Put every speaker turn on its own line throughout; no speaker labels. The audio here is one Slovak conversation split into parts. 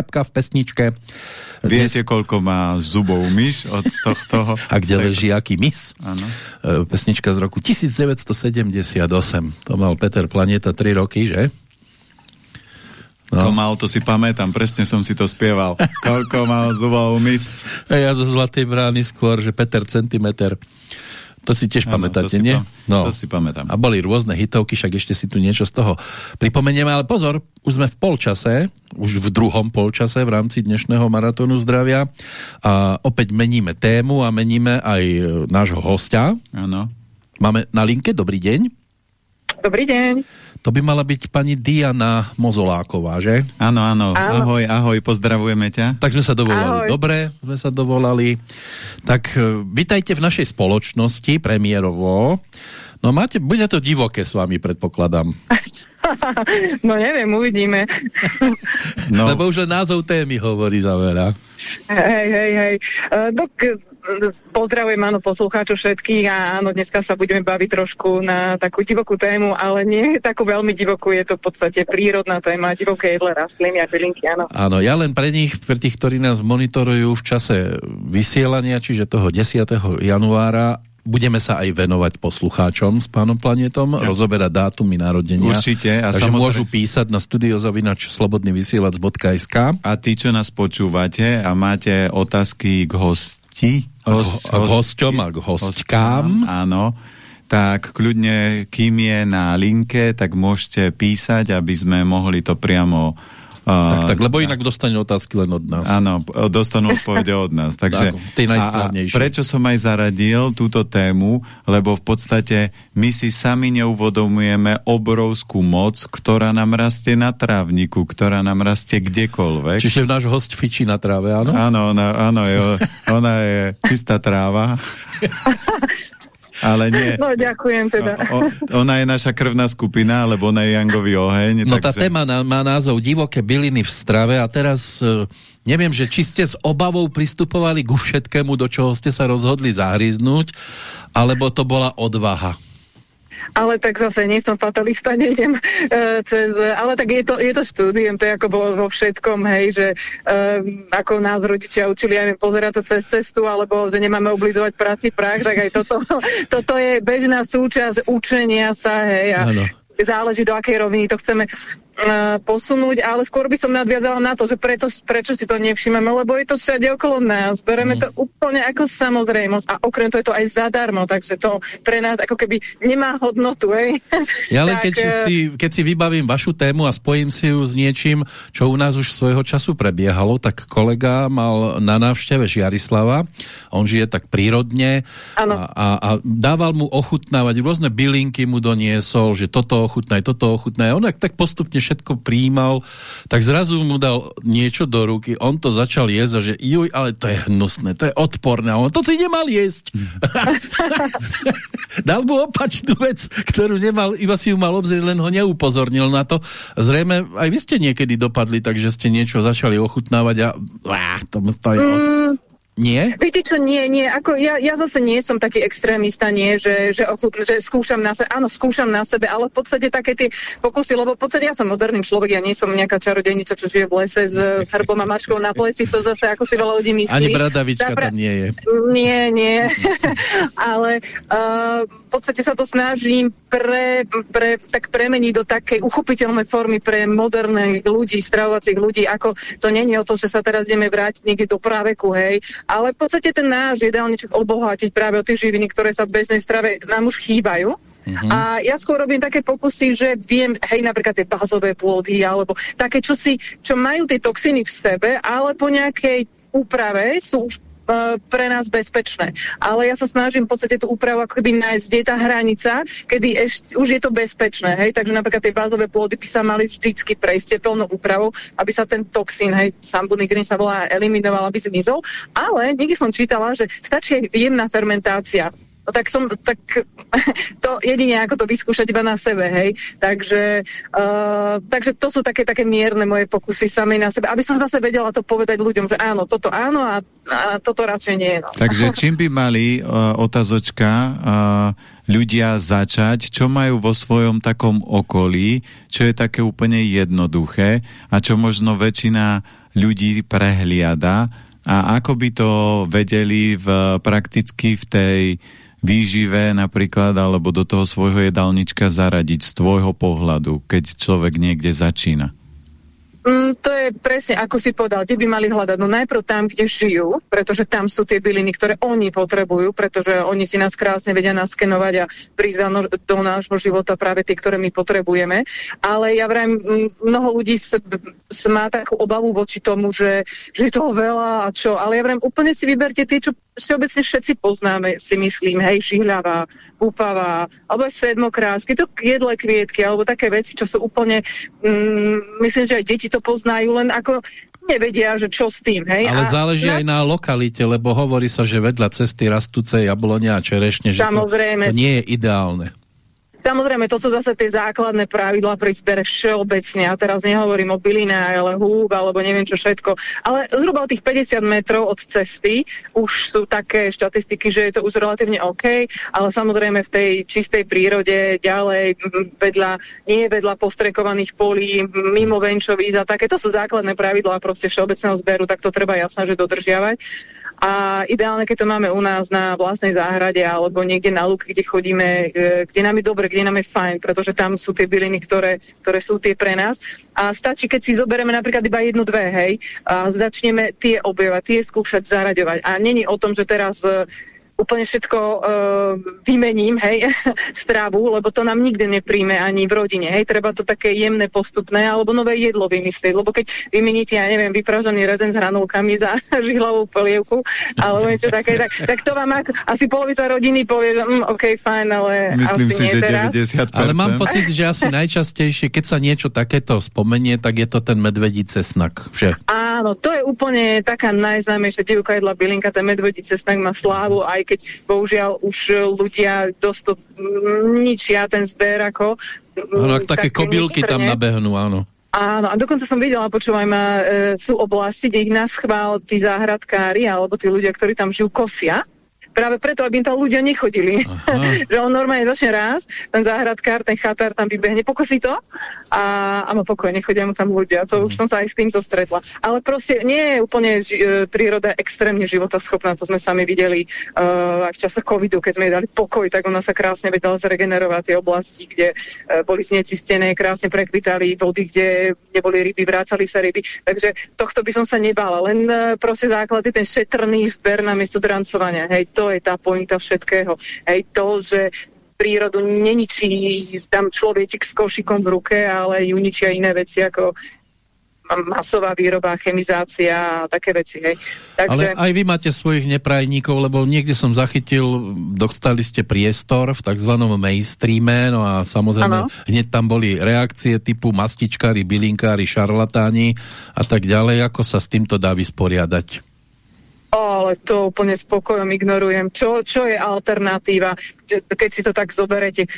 Čiapka v pesničke.
Viete, Dnes... koľko má zubov myš od tohto?
A kde leží aký mis? Ano. E, pesnička z roku 1978. To mal Peter Planeta 3 roky, že?
No. To mal, to si pamätám, presne som si to spieval. Koľko mal zubov mis?
Ja zo Zlatej brány skôr, že Peter centimeter. To si tiež ano, pamätáte,
to
nie?
no. To si pamätám.
A boli rôzne hitovky, však ešte si tu niečo z toho pripomenieme, ale pozor, už sme v polčase, už v druhom polčase v rámci dnešného maratónu zdravia a opäť meníme tému a meníme aj e, nášho hostia.
Áno.
Máme na linke, dobrý deň.
Dobrý deň.
To by mala byť pani Diana Mozoláková, že?
Áno, áno. Ahoj, ahoj, pozdravujeme ťa.
Tak sme sa dovolali. Ahoj. Dobre, sme sa dovolali. Tak e, vitajte v našej spoločnosti premiérovo. No máte, bude to divoké s vami, predpokladám.
no neviem, uvidíme.
no. Lebo už názov témy hovorí za veľa.
Hej, hej, hej. Uh, dok, pozdravujem áno poslucháčov všetkých a áno, dneska sa budeme baviť trošku na takú divokú tému, ale nie takú veľmi divokú, je to v podstate prírodná téma, divoké jedle rastliny a bylinky, áno.
Áno, ja len pre nich, pre tých, ktorí nás monitorujú v čase vysielania, čiže toho 10. januára, budeme sa aj venovať poslucháčom s pánom Planetom, ja. rozoberať dátumy narodenia.
Určite.
A takže samozrejme... môžu písať na studiozavinač slobodnyvysielac.sk
A tí, čo nás počúvate a máte otázky k hosti,
host, a k hosťom a k hostkám.
Áno, tak kľudne, kým je na linke, tak môžete písať, aby sme mohli to priamo
tak, tak, lebo inak dostane otázky len od nás.
Áno, dostanú odpovede od nás. Takže,
tak, a, a
prečo som aj zaradil túto tému, lebo v podstate my si sami neuvodomujeme obrovskú moc, ktorá nám rastie na trávniku, ktorá nám rastie kdekoľvek.
Čiže náš host fičí na tráve, áno?
Áno, ona, áno je, ona je čistá tráva. Ale nie.
No, ďakujem teda.
O, ona je naša krvná skupina, lebo ona je Jangový oheň.
No takže... tá téma má názov Divoké byliny v strave a teraz uh, neviem, že či ste s obavou pristupovali ku všetkému, do čoho ste sa rozhodli zahryznúť, alebo to bola odvaha
ale tak zase nie som fatalista, nejdem uh, cez, ale tak je to, je to štúdiem, to je ako vo, vo všetkom, hej, že uh, ako nás rodičia učili aj pozerať to cez cestu, alebo že nemáme oblizovať práci prach, tak aj toto, toto je bežná súčasť učenia sa, hej, a ano záleží do akej roviny to chceme posunúť, ale skôr by som nadviazala na to, že preto, prečo si to nevšimeme, lebo je to všade okolo nás. Bereme mm. to úplne ako samozrejmosť a okrem toho je to aj zadarmo, takže to pre nás ako keby nemá hodnotu. Hej?
Ja len tak, keď, uh... si, keď si vybavím vašu tému a spojím si ju s niečím, čo u nás už svojho času prebiehalo, tak kolega mal na návšteve Žiarislava, on žije tak prírodne a, a, a dával mu ochutnávať, rôzne bylinky mu doniesol, že toto ochutnaj, toto ochutnaj. On tak postupne všetko príjmal, tak zrazu mu dal niečo do ruky, on to začal jesť a že juj, ale to je hnusné, to je odporné. On to si nemal jesť. dal mu opačnú vec, ktorú nemal, iba si ju mal obzrieť, len ho neupozornil na to. Zrejme aj vy ste niekedy dopadli, takže ste niečo začali ochutnávať a, á, to, to je od... Mm nie?
Viete čo, nie, nie. Ako ja, ja zase nie som taký extrémista, nie, že, že, ochut, že skúšam na sebe. Áno, skúšam na sebe, ale v podstate také tie pokusy, lebo v podstate ja som moderný človek, ja nie som nejaká čarodejnica, čo žije v lese s hrbom a mačkou na pleci, to zase ako si veľa ľudí myslí.
Ani bradavička Zapra... tam nie je.
Nie, nie. ale uh, v podstate sa to snažím pre, pre, tak premeniť do takej uchopiteľnej formy pre moderných ľudí, stravovacích ľudí, ako to není o to, že sa teraz ideme vrátiť niekde do práveku, hej, ale v podstate ten náš jedálniček obohatiť práve o tie živiny, ktoré sa v bežnej strave nám už chýbajú. Uh-huh. A ja skôr robím také pokusy, že viem, hej, napríklad tie bazové plody, alebo také čosi, čo majú tie toxiny v sebe, ale po nejakej úprave sú už pre nás bezpečné. Ale ja sa snažím v podstate tú úpravu ako keby nájsť, kde je tá hranica, kedy ešte, už je to bezpečné. Hej? Takže napríklad tie bázové plody by sa mali vždycky prejsť teplnou úpravou, aby sa ten toxín, hej, sambunigrin sa volá, eliminoval, aby zmizol. Ale niekde som čítala, že stačí aj jemná fermentácia No tak som, tak to jedine ako to vyskúšať iba na sebe, hej. Takže, uh, takže to sú také, také mierne moje pokusy samej na sebe, aby som zase vedela to povedať ľuďom, že áno, toto áno a, a toto radšej nie. No.
Takže čím by mali uh, otázočka uh, ľudia začať, čo majú vo svojom takom okolí, čo je také úplne jednoduché a čo možno väčšina ľudí prehliada a ako by to vedeli v, prakticky v tej výžive napríklad alebo do toho svojho jedálnička zaradiť z tvojho pohľadu, keď človek niekde začína?
Mm, to je presne, ako si povedal, kde by mali hľadať. No najprv tam, kde žijú, pretože tam sú tie byliny, ktoré oni potrebujú, pretože oni si nás krásne vedia naskenovať a prísť do nášho života práve tie, ktoré my potrebujeme. Ale ja vrajím, mnoho ľudí s, s má takú obavu voči tomu, že, že je toho veľa a čo. Ale ja vrajím, úplne si vyberte tie, čo všeobecne všetci poznáme, si myslím, hej, žihľavá, púpavá, alebo sedmokrásky, to jedle kvietky, alebo také veci, čo sú úplne, mm, myslím, že aj deti to poznajú, len ako nevedia, že čo s tým. Hej?
Ale a záleží na... aj na lokalite, lebo hovorí sa, že vedľa cesty rastúce jablonia a čerešne, že to, to nie je ideálne.
Samozrejme, to sú zase tie základné pravidlá pri zbere všeobecne. A teraz nehovorím o bylinách, ale húb, alebo neviem čo všetko. Ale zhruba o tých 50 metrov od cesty už sú také štatistiky, že je to už relatívne OK, ale samozrejme v tej čistej prírode ďalej, vedľa, nie vedľa postrekovaných polí, mimo venčovíz a také, to sú základné pravidlá proste všeobecného zberu, tak to treba jasná, že dodržiavať. A ideálne, keď to máme u nás na vlastnej záhrade alebo niekde na luk, kde chodíme, e, kde nám je dobre, kde nám je fajn, pretože tam sú tie byliny, ktoré, ktoré sú tie pre nás. A stačí, keď si zoberieme napríklad iba jednu, dve, hej, a začneme tie objevať, tie skúšať zaraďovať. A není o tom, že teraz e, úplne všetko uh, vymením, hej, strávu, lebo to nám nikdy nepríjme ani v rodine, hej, treba to také jemné, postupné, alebo nové jedlo vymyslieť, lebo keď vymeníte, ja neviem, vypražený rezen s hranulkami za žihlavú polievku, alebo niečo také, tak, tak to vám ak, asi polovica rodiny povie, že mm, OK, fajn, ale
Myslím
asi
si,
nie
že
teraz.
90%.
Ale mám pocit, že asi najčastejšie, keď sa niečo takéto spomenie, tak je to ten medvedí cesnak, že?
Áno, to je úplne taká najznámejšia divká jedla bylinka, ten medvedí cesnak má slávu, aj keď bohužiaľ už ľudia dosť to ničia ten zber ako...
Áno, také kobylky tam nabehnú, áno.
Áno, a dokonca som videla, počúvaj ma, e, sú oblasti, kde ich naschvál tí záhradkári alebo tí ľudia, ktorí tam žijú, kosia práve preto, aby im tam ľudia nechodili. že on normálne začne raz, ten záhradkár, ten chatár tam vybehne, pokosí to a, a má pokoj, nechodia mu tam ľudia. To už mhm. som sa aj s týmto stretla. Ale proste nie je úplne ži, e, príroda extrémne schopná, to sme sami videli uh, aj v čase covidu, keď sme jej dali pokoj, tak ona sa krásne vedela zregenerovať tie oblasti, kde uh, boli znečistené, krásne prekvitali vody, kde neboli ryby, vrácali sa ryby. Takže tohto by som sa nebala. Len uh, proste základ je ten šetrný zber na miesto drancovania. Hej, to je tá pointa všetkého. Hej, to, že prírodu neničí tam človek s košikom v ruke, ale ju ničia iné veci ako masová výroba, chemizácia a také veci. Hej.
Takže... Ale aj vy máte svojich neprajníkov, lebo niekde som zachytil, dostali ste priestor v tzv. mainstreame, no a samozrejme ano. hneď tam boli reakcie typu mastičkári, bylinkári, šarlatáni a tak ďalej. Ako sa s týmto dá vysporiadať?
Ale to úplne spokojom ignorujem. Čo, čo je alternatíva? Keď si to tak zoberete,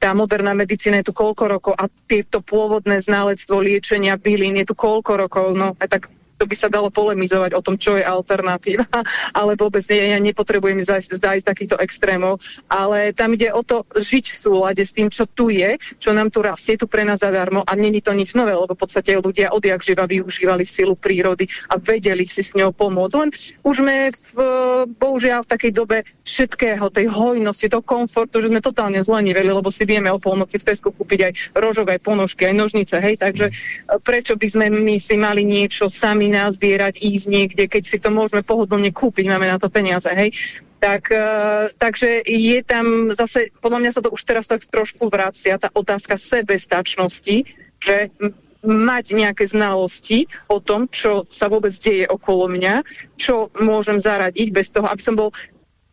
tá moderná medicína je tu koľko rokov a tieto pôvodné znalectvo liečenia bylín je tu koľko rokov, no a tak to by sa dalo polemizovať o tom, čo je alternatíva, ale vôbec nie, ja nepotrebujem zájsť, zájsť takýchto extrémov, ale tam ide o to žiť v súlade s tým, čo tu je, čo nám tu rastie, tu pre nás zadarmo a není to nič nové, lebo v podstate ľudia odjak živa využívali silu prírody a vedeli si s ňou pomôcť. Len už sme v, bohužiaľ v takej dobe všetkého, tej hojnosti, toho komfortu, že sme totálne zleniveli, lebo si vieme o polnoci v Tesku kúpiť aj rožové ponožky, aj nožnice, hej, takže prečo by sme my si mali niečo sami sami nazbierať, ísť niekde, keď si to môžeme pohodlne kúpiť, máme na to peniaze, hej. Tak, uh, takže je tam zase, podľa mňa sa to už teraz tak trošku vracia, tá otázka sebestačnosti, že mať nejaké znalosti o tom, čo sa vôbec deje okolo mňa, čo môžem zaradiť bez toho, aby som bol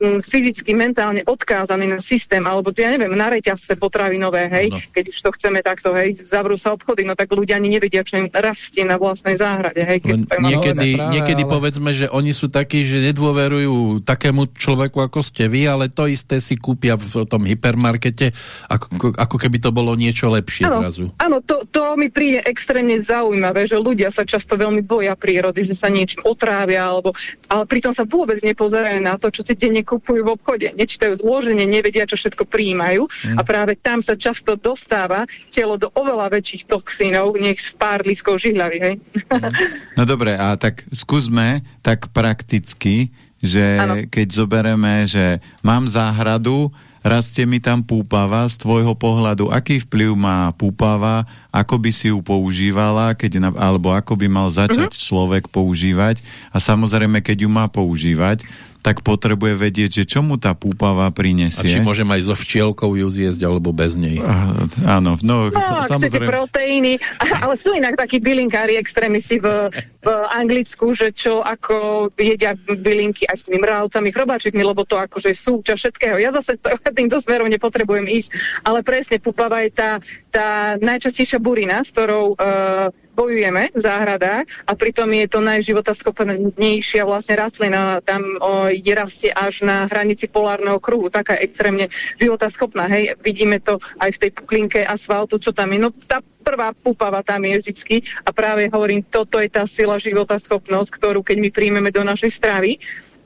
fyzicky, mentálne odkázaný na systém, alebo ja neviem, na reťazce potravinové, hej, no. keď už to chceme takto, hej, zavrú sa obchody, no tak ľudia ani nevedia, čo im rastie na vlastnej záhrade, hej. Keď
niekedy, práve, niekedy ale... povedzme, že oni sú takí, že nedôverujú takému človeku, ako ste vy, ale to isté si kúpia v tom hypermarkete, ako, ako keby to bolo niečo lepšie
ano,
zrazu.
Áno, to, to mi príde extrémne zaujímavé, že ľudia sa často veľmi boja prírody, že sa niečím otrávia, alebo, ale pritom sa vôbec nepozerajú na to, čo si denne kupujú v obchode. Nečítajú zloženie, nevedia, čo všetko prijímajú mm. a práve tam sa často dostáva telo do oveľa väčších toxínov, nech z pár lískov žihľavy, hej?
Mm. No dobre, a tak skúsme tak prakticky, že ano. keď zobereme, že mám záhradu, rastie mi tam púpava z tvojho pohľadu, aký vplyv má púpava, ako by si ju používala, keď alebo ako by mal začať uh -huh. človek používať a samozrejme, keď ju má používať, tak potrebuje vedieť, že čo mu tá púpava prinesie.
A či môžem aj so včielkou ju zjesť, alebo bez nej. Uh,
áno, no,
no samozrejme. proteíny, ale sú inak takí bylinkári extrémisi v, v Anglicku, že čo ako jedia bylinky aj s tými mravcami, chrobáčikmi, lebo to akože je súčasť všetkého. Ja zase to, týmto smerom nepotrebujem ísť, ale presne púpava je tá, tá najčastejšia burina, s ktorou uh, bojujeme v záhradách a pritom je to najživotaschopnejšia vlastne rastlina. Tam o, je rastie až na hranici polárneho kruhu, taká extrémne životaschopná. Hej, vidíme to aj v tej puklinke asfaltu, čo tam je. No tá prvá púpava tam je vždycky a práve hovorím, toto je tá sila životaschopnosť, ktorú keď my príjmeme do našej stravy,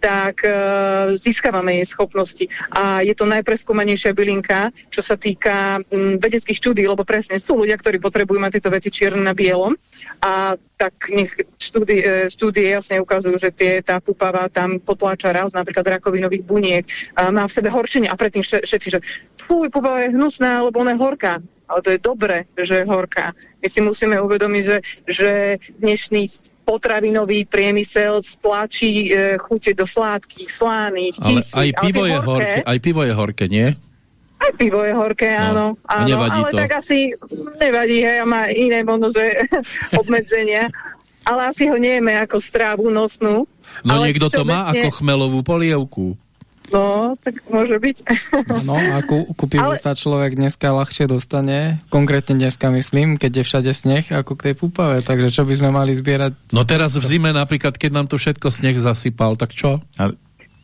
tak uh, získavame jej schopnosti. A je to najpreskúmanejšia bylinka, čo sa týka um, vedeckých štúdí, lebo presne sú ľudia, ktorí potrebujú mať tieto veci čierne na bielom. A tak nech štúdie, uh, štúdie jasne ukazujú, že tie, tá pupava tam potláča raz napríklad rakovinových buniek, a má v sebe horčenie a predtým všetci, že fuj, pupava je hnusná, lebo ona je horká ale to je dobre, že je horká. My si musíme uvedomiť, že, že dnešný potravinový priemysel stlačí e, chute do sládkych, slánych,
tisí. Ale aj pivo, ale je horké, horké, aj pivo je horké, nie?
Aj pivo je horké, no, áno. áno
nevadí
ale
to.
tak asi nevadí, hej, má iné možno, že obmedzenia. Ale asi ho nejeme ako strávu nosnú.
No niekto to má ako chmelovú polievku.
No, tak môže byť.
No a ku, ku pivu Ale... sa človek dneska ľahšie dostane, konkrétne dneska myslím, keď je všade sneh, ako k tej púpave, takže čo by sme mali zbierať?
No teraz v zime napríklad, keď nám to všetko sneh zasypal, tak čo? A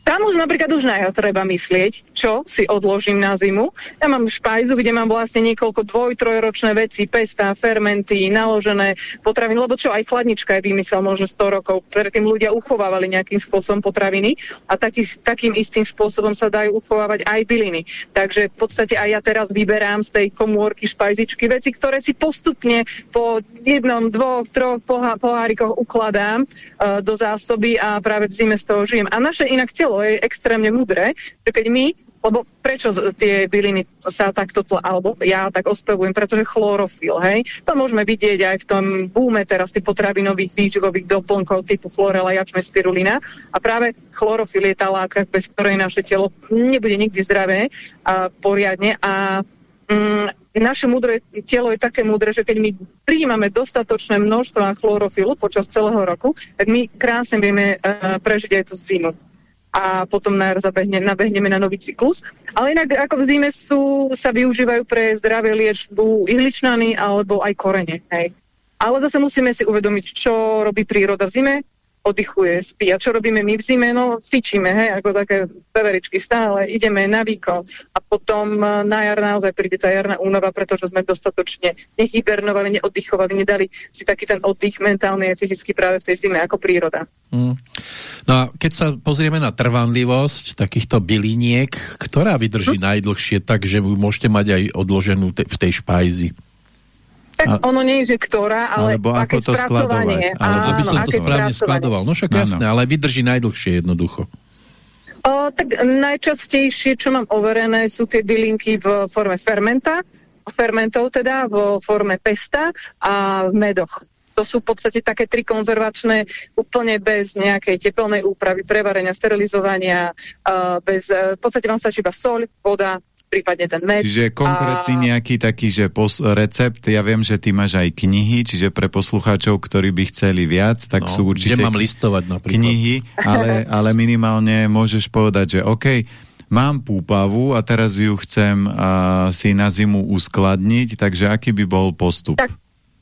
tam už napríklad už na treba myslieť, čo si odložím na zimu. Ja mám špajzu, kde mám vlastne niekoľko dvoj, trojročné veci, pesta, fermenty, naložené potraviny, lebo čo aj chladnička je vymysel možno 100 rokov. Predtým ľudia uchovávali nejakým spôsobom potraviny a taký, takým istým spôsobom sa dajú uchovávať aj byliny. Takže v podstate aj ja teraz vyberám z tej komórky špajzičky veci, ktoré si postupne po jednom, dvoch, troch pohárikoch ukladám uh, do zásoby a práve v zime z toho žijem. A naše inak telo telo je extrémne mudré, že keď my lebo prečo tie byliny sa takto, alebo ja tak ospevujem, pretože chlorofil, hej, to môžeme vidieť aj v tom búme teraz tých potravinových výživových doplnkov typu florela, jačme, spirulina. A práve chlorofil je tá látka, bez ktorej naše telo nebude nikdy zdravé a poriadne. A mm, naše múdre telo je také múdre, že keď my prijímame dostatočné množstvo chlorofilu počas celého roku, tak my krásne vieme uh, prežiť aj tú zimu a potom na zabehne, nabehneme na nový cyklus. Ale inak ako v zime sú, sa využívajú pre zdravé liečbu ihličnany alebo aj korene. Hej. Ale zase musíme si uvedomiť, čo robí príroda v zime oddychuje, spí. A čo robíme my v zime? No, fičíme, hej, ako také peveričky stále, ideme na výkon a potom e, na jar naozaj príde tá jarná únava, pretože sme dostatočne nehybernovali, neoddychovali, nedali si taký ten oddych mentálny a fyzicky práve v tej zime ako príroda. Mm.
No a keď sa pozrieme na trvanlivosť takýchto byliniek, ktorá vydrží hm? najdlhšie tak, že môžete mať aj odloženú te v tej špajzi?
Tak a, ono nie je, že ktorá, ale
alebo ako to skladovať. Ale aby som to správne skladoval. No však jasné, ale vydrží najdlhšie jednoducho.
O, tak najčastejšie, čo mám overené, sú tie bylinky v forme fermenta, fermentov teda, vo forme pesta a v medoch. To sú v podstate také tri konzervačné, úplne bez nejakej tepelnej úpravy, prevarenia, sterilizovania, uh, bez, uh, v podstate vám stačí iba soľ, voda, prípadne ten med.
Čiže konkrétny a... nejaký taký, že pos- recept, ja viem, že ty máš aj knihy, čiže pre poslucháčov, ktorí by chceli viac, tak no, sú určite
mám listovať napríklad.
knihy, ale, ale minimálne môžeš povedať, že OK, mám púpavu a teraz ju chcem uh, si na zimu uskladniť, takže aký by bol postup?
Tak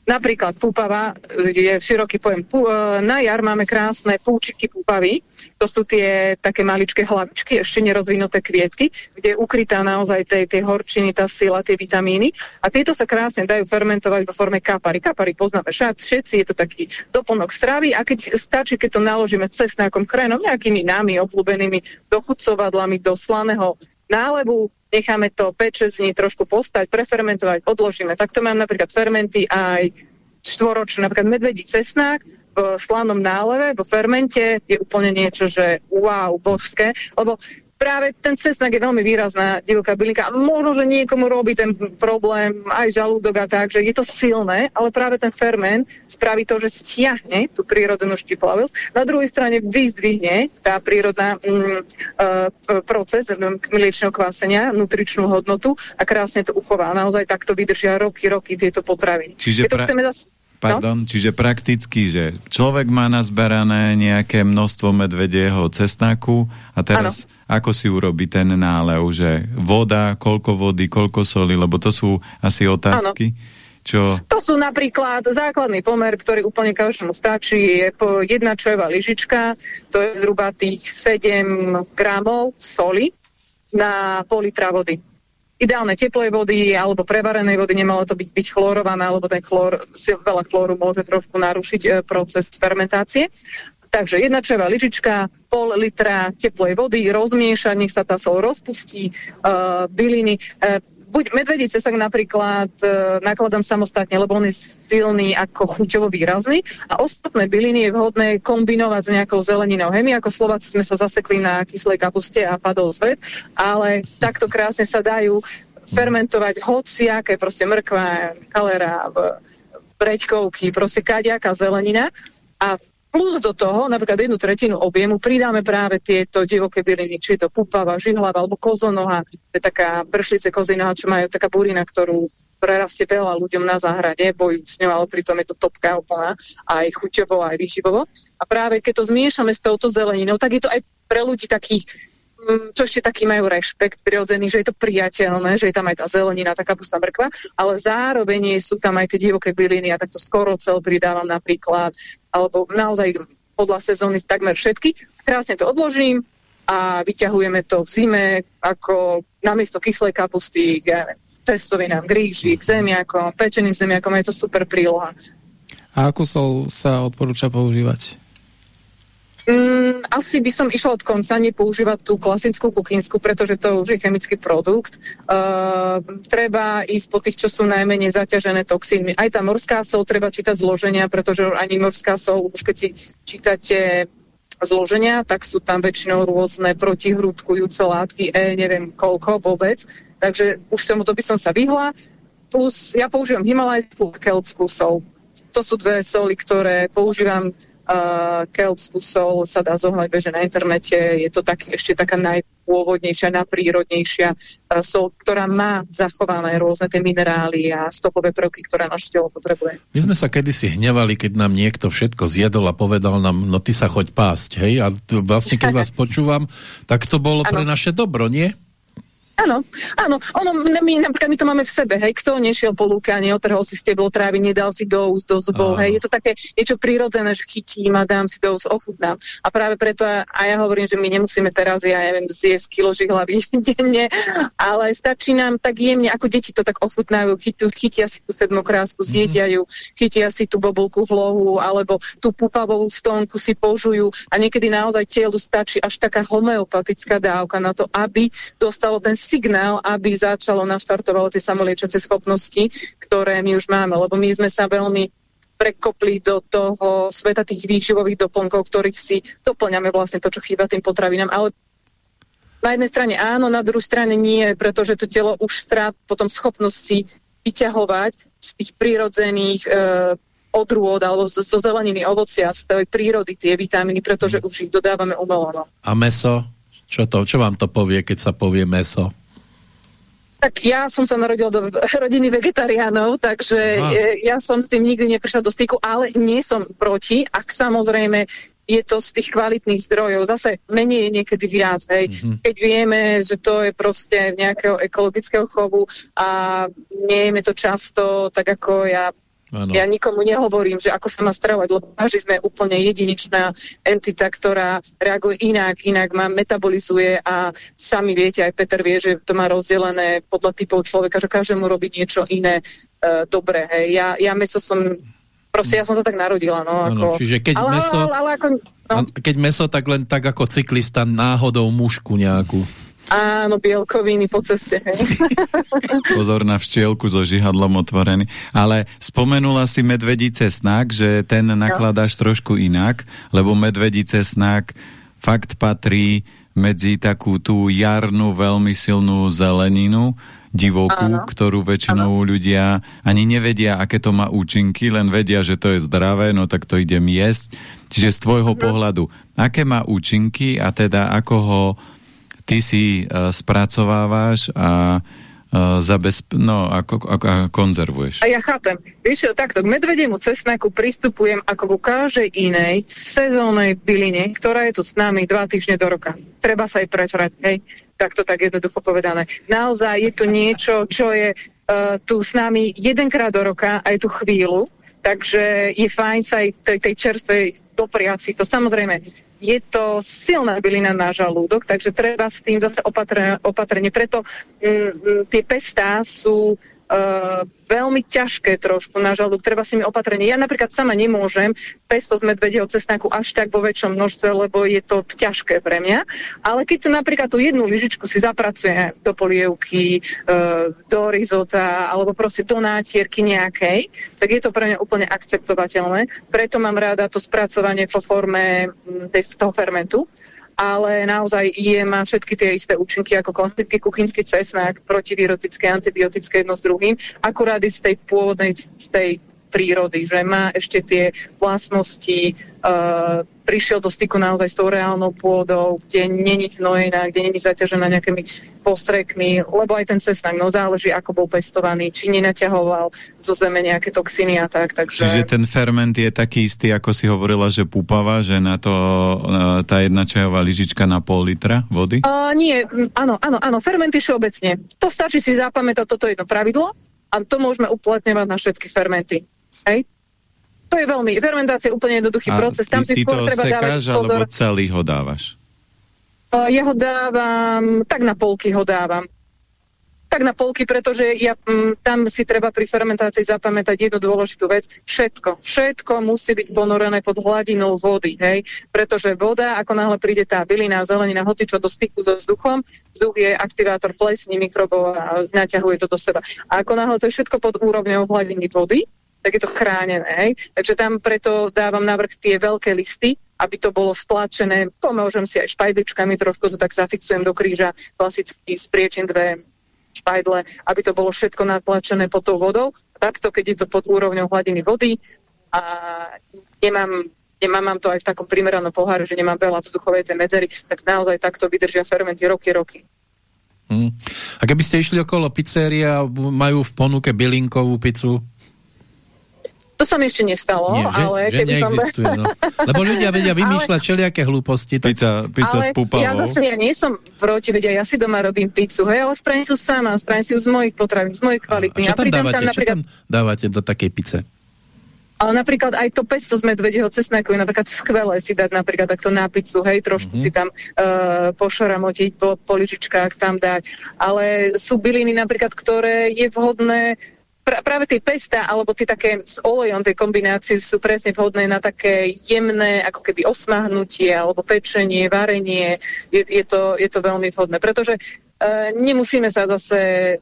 Napríklad púpava je široký pojem. Pú, e, na jar máme krásne púčiky púpavy, to sú tie také maličké hlavičky, ešte nerozvinuté kvietky, kde je ukrytá naozaj tej, tej horčiny, tá sila, tie vitamíny. A tieto sa krásne dajú fermentovať vo forme kapary. Kapary poznáme všetci, je to taký doplnok stravy a keď stačí, keď to naložíme cesnákom, chrenom, nejakými nami obľúbenými dochudcovadlami do slaného nálevu, necháme to 5-6 dní trošku postať, prefermentovať, odložíme. Takto mám napríklad fermenty aj štvoročný, napríklad medvedí cesnák, v slanom náleve, vo fermente je úplne niečo, že wow, božské, lebo práve ten cesnak je veľmi výrazná divoká bylinka. Možno, že niekomu robí ten problém aj žalúdok a tak, že je to silné, ale práve ten ferment spraví to, že stiahne tú prírodnú štiplavosť. Na druhej strane vyzdvihne tá prírodná mm, uh, proces mliečného kvásenia, nutričnú hodnotu a krásne to uchová. Naozaj takto vydržia roky, roky tieto potraviny.
Čiže pra... chceme zase Pardon, no? čiže prakticky, že človek má nazberané nejaké množstvo medvedieho cesnaku a teraz ano. ako si urobí ten nálev, že voda, koľko vody, koľko soli, lebo to sú asi otázky. Ano. Čo?
To sú napríklad základný pomer, ktorý úplne každému stačí, je po jedna čajová lyžička, to je zhruba tých 7 gramov soli na pol litra vody ideálne teplej vody alebo prevarenej vody, nemalo to byť, byť chlorované, lebo ten chlór, veľa chlóru môže trošku narušiť e, proces fermentácie. Takže jedna čajová lyžička, pol litra teplej vody, rozmiešať, nech sa tá sol rozpustí, uh, byliny. Uh, buď medvedí cesak napríklad e, nakladám samostatne, lebo on je silný ako chuťovo výrazný a ostatné byliny je vhodné kombinovať s nejakou zeleninou. Hemi ako Slováci sme sa zasekli na kyslej kapuste a padol svet, ale takto krásne sa dajú fermentovať hociaké, proste mrkva, kalera, breďkovky, proste kaďaká zelenina a Plus do toho, napríklad jednu tretinu objemu, pridáme práve tieto divoké byliny, či je to pupava, žihlava alebo kozonoha, to je taká pršlice kozinoha, čo majú taká burina, ktorú prerastie veľa ľuďom na záhrade, bojujú s ňou, ale pritom je to topka úplná, aj chuťovo, aj výživovo. A práve keď to zmiešame s touto zeleninou, tak je to aj pre ľudí takých čo ešte taký majú rešpekt prirodzený, že je to priateľné, že je tam aj tá zelenina, tá kapustná mrkva, ale zároveň sú tam aj tie divoké byliny a takto skoro cel pridávam napríklad, alebo naozaj podľa sezóny takmer všetky. Krásne to odložím a vyťahujeme to v zime ako namiesto kyslej kapusty k cestovinám, krížik, zemiakom, pečeným zemiakom, je to super príloha.
A ako sol sa odporúča používať?
Mm, asi by som išla od konca, nepoužívať tú klasickú kuchynsku, pretože to už je chemický produkt. Uh, treba ísť po tých, čo sú najmenej zaťažené toxínmi. Aj tá morská sol treba čítať zloženia, pretože ani morská sol, už keď si čítate zloženia, tak sú tam väčšinou rôzne protihrudkujúce látky, E, neviem koľko vôbec. Takže už tomuto by som sa vyhla. Plus ja používam himalajskú a keltskú sol. To sú dve soli, ktoré používam uh, keltskú sol sa dá zohnať bežne na internete. Je to tak, ešte taká najpôvodnejšia, najprírodnejšia uh, sol, ktorá má zachované rôzne tie minerály a stopové prvky, ktoré naše telo potrebuje.
My sme sa kedysi hnevali, keď nám niekto všetko zjedol a povedal nám, no ty sa choď pásť, hej? A vlastne keď vás počúvam, tak to bolo ano. pre naše dobro, nie?
Áno, áno. Ono, my, napríklad my to máme v sebe, hej. Kto nešiel po lúke a neotrhol si steblo trávy, nedal si do úst, do zubov, hej. Je to také niečo prirodzené, že chytím a dám si do úst, ochutnám. A práve preto a ja hovorím, že my nemusíme teraz, ja neviem, zjesť kilo hlavy denne, ale stačí nám tak jemne, ako deti to tak ochutnajú, chytia, chytia si tú sedmokrásku, zjedia ju, chytia si tú bobulku vlohu, alebo tú pupavovú stonku si požujú a niekedy naozaj telu stačí až taká homeopatická dávka na to, aby dostalo ten signál, aby začalo naštartovalo tie samoliečiace schopnosti, ktoré my už máme, lebo my sme sa veľmi prekopli do toho sveta tých výživových doplnkov, ktorých si doplňame vlastne to, čo chýba tým potravinám. Ale na jednej strane áno, na druhej strane nie, pretože to telo už strát potom schopnosti vyťahovať z tých prírodzených e, odrôd alebo zo, zo zeleniny, ovocia, z tej prírody tie vitamíny, pretože už ich dodávame umelo. No.
A meso? Čo, to, čo vám to povie, keď sa povie meso?
Tak ja som sa narodil do rodiny vegetariánov, takže Aha. ja som s tým nikdy neprišla do styku, ale nie som proti, ak samozrejme je to z tých kvalitných zdrojov. Zase menej je niekedy viac, hej. Mm-hmm. Keď vieme, že to je proste nejakého ekologického chovu a nejeme to často, tak ako ja Ano. Ja nikomu nehovorím, že ako sa má stravovať, lebo každý sme úplne jedinečná entita, ktorá reaguje inak, inak má metabolizuje a sami viete, aj Peter vie, že to má rozdelené podľa typov človeka, že každému robí niečo iné uh, dobré. Hej. Ja, ja meso som Proste ja som sa tak narodila, no. Ako...
čiže keď ale, meso, ale, ale ako, no. keď meso, tak len tak ako cyklista náhodou mušku nejakú.
Áno, bielkoviny po ceste. Hej.
Pozor na vštielku so žihadlom otvorený. Ale spomenula si medvedí cesnak, že ten nakladáš no. trošku inak, lebo medvedí cesnak fakt patrí medzi takú tú jarnú, veľmi silnú zeleninu, divokú, Áno. ktorú väčšinou Áno. ľudia ani nevedia, aké to má účinky, len vedia, že to je zdravé, no tak to idem jesť. Čiže z tvojho mhm. pohľadu, aké má účinky a teda ako ho ty si uh, spracovávaš a uh, zabezp- no, ako, ako, ako konzervuješ.
A ja chápem. Vieš, takto, k medvediemu cesnaku pristupujem ako ku každej inej sezónnej byline, ktorá je tu s nami dva týždne do roka. Treba sa aj prežrať, hej? Tak to tak jednoducho povedané. Naozaj je to niečo, čo je uh, tu s nami jedenkrát do roka aj tú chvíľu, takže je fajn sa aj tej, tej čerstvej dopriať si to. Samozrejme, je to silná bylina na žalúdok, takže treba s tým zase opatrne. Preto mm, mm, tie pestá sú uh, veľmi ťažké trošku na žalúdok, treba si mi opatrenie. Ja napríklad sama nemôžem pesto z medvedieho cesnaku až tak vo väčšom množstve, lebo je to ťažké pre mňa. Ale keď tu napríklad tú jednu lyžičku si zapracujem do polievky, uh, do risota alebo proste do nátierky nejakej, tak je to pre mňa úplne akceptovateľné. Preto mám rada to spracovanie po forme mm, tej, toho fermentu ale naozaj je, má všetky tie isté účinky ako klasický kuchynský cesnak, protivirotické, antibiotické jedno s druhým, akurát z tej pôvodnej, z tej prírody, že má ešte tie vlastnosti, uh, prišiel do styku naozaj s tou reálnou pôdou, kde není hnojená, kde není zaťažená nejakými postrekmi, lebo aj ten cesnak, no záleží, ako bol pestovaný, či nenaťahoval zo zeme nejaké toxiny a tak. Takže...
Čiže ten ferment je taký istý, ako si hovorila, že púpava, že na to uh, tá jedna čajová lyžička na pol litra vody?
Uh, nie, áno, áno, áno, fermenty všeobecne. To stačí si zapamätať toto jedno pravidlo a to môžeme uplatňovať na všetky fermenty. Hej? To je veľmi, fermentácia je úplne jednoduchý a proces. Tam
ty, si skôr treba dávať pozor. alebo celý ho dávaš?
Ja ho dávam, tak na polky ho dávam. Tak na polky, pretože ja, m, tam si treba pri fermentácii zapamätať jednu dôležitú vec. Všetko, všetko musí byť ponorené pod hladinou vody, hej? Pretože voda, ako náhle príde tá bylina, zelenina, hoci čo do styku so vzduchom, vzduch je aktivátor plesní mikrobov a naťahuje to do seba. A ako náhle to je všetko pod úrovňou hladiny vody, tak je to chránené. Takže tam preto dávam navrh tie veľké listy, aby to bolo stlačené. Pomôžem si aj špajdičkami, trošku to tak zafixujem do kríža, klasicky spriečím dve špajdle, aby to bolo všetko natlačené pod tou vodou. Takto, keď je to pod úrovňou hladiny vody a nemám nemám mám to aj v takom primeranom poháru, že nemám veľa vzduchovej tej medzery, tak naozaj takto vydržia fermenty roky, roky.
Hmm. A keby ste išli okolo pizzeria, majú v ponuke bylinkovú pizzu?
To sa mi ešte nestalo, Nie, že,
ale že keby som... No. Lebo ľudia vedia vymýšľať ale... všelijaké hlúposti.
Tak... Pizza, pizza ale s púpavou.
ja zase ja nie som v roti, vedia, ja si doma robím pizzu, hej, ale spravím si sama, spravím si z mojich potravín, z mojich kvality.
A čo tam, dávate, tam, napríklad... čo tam dávate do takej pice?
Ale napríklad aj to pesto z medvedieho cesnaku je napríklad skvelé si dať napríklad takto na pizzu, hej, trošku mm-hmm. si tam uh, pošoramotiť, po, po lyžičkách tam dať. Ale sú byliny napríklad, ktoré je vhodné pra, práve tie pesta alebo tie také s olejom, tie kombinácie sú presne vhodné na také jemné, ako keby osmahnutie alebo pečenie, varenie. Je, je, to, je to veľmi vhodné, pretože uh, nemusíme sa zase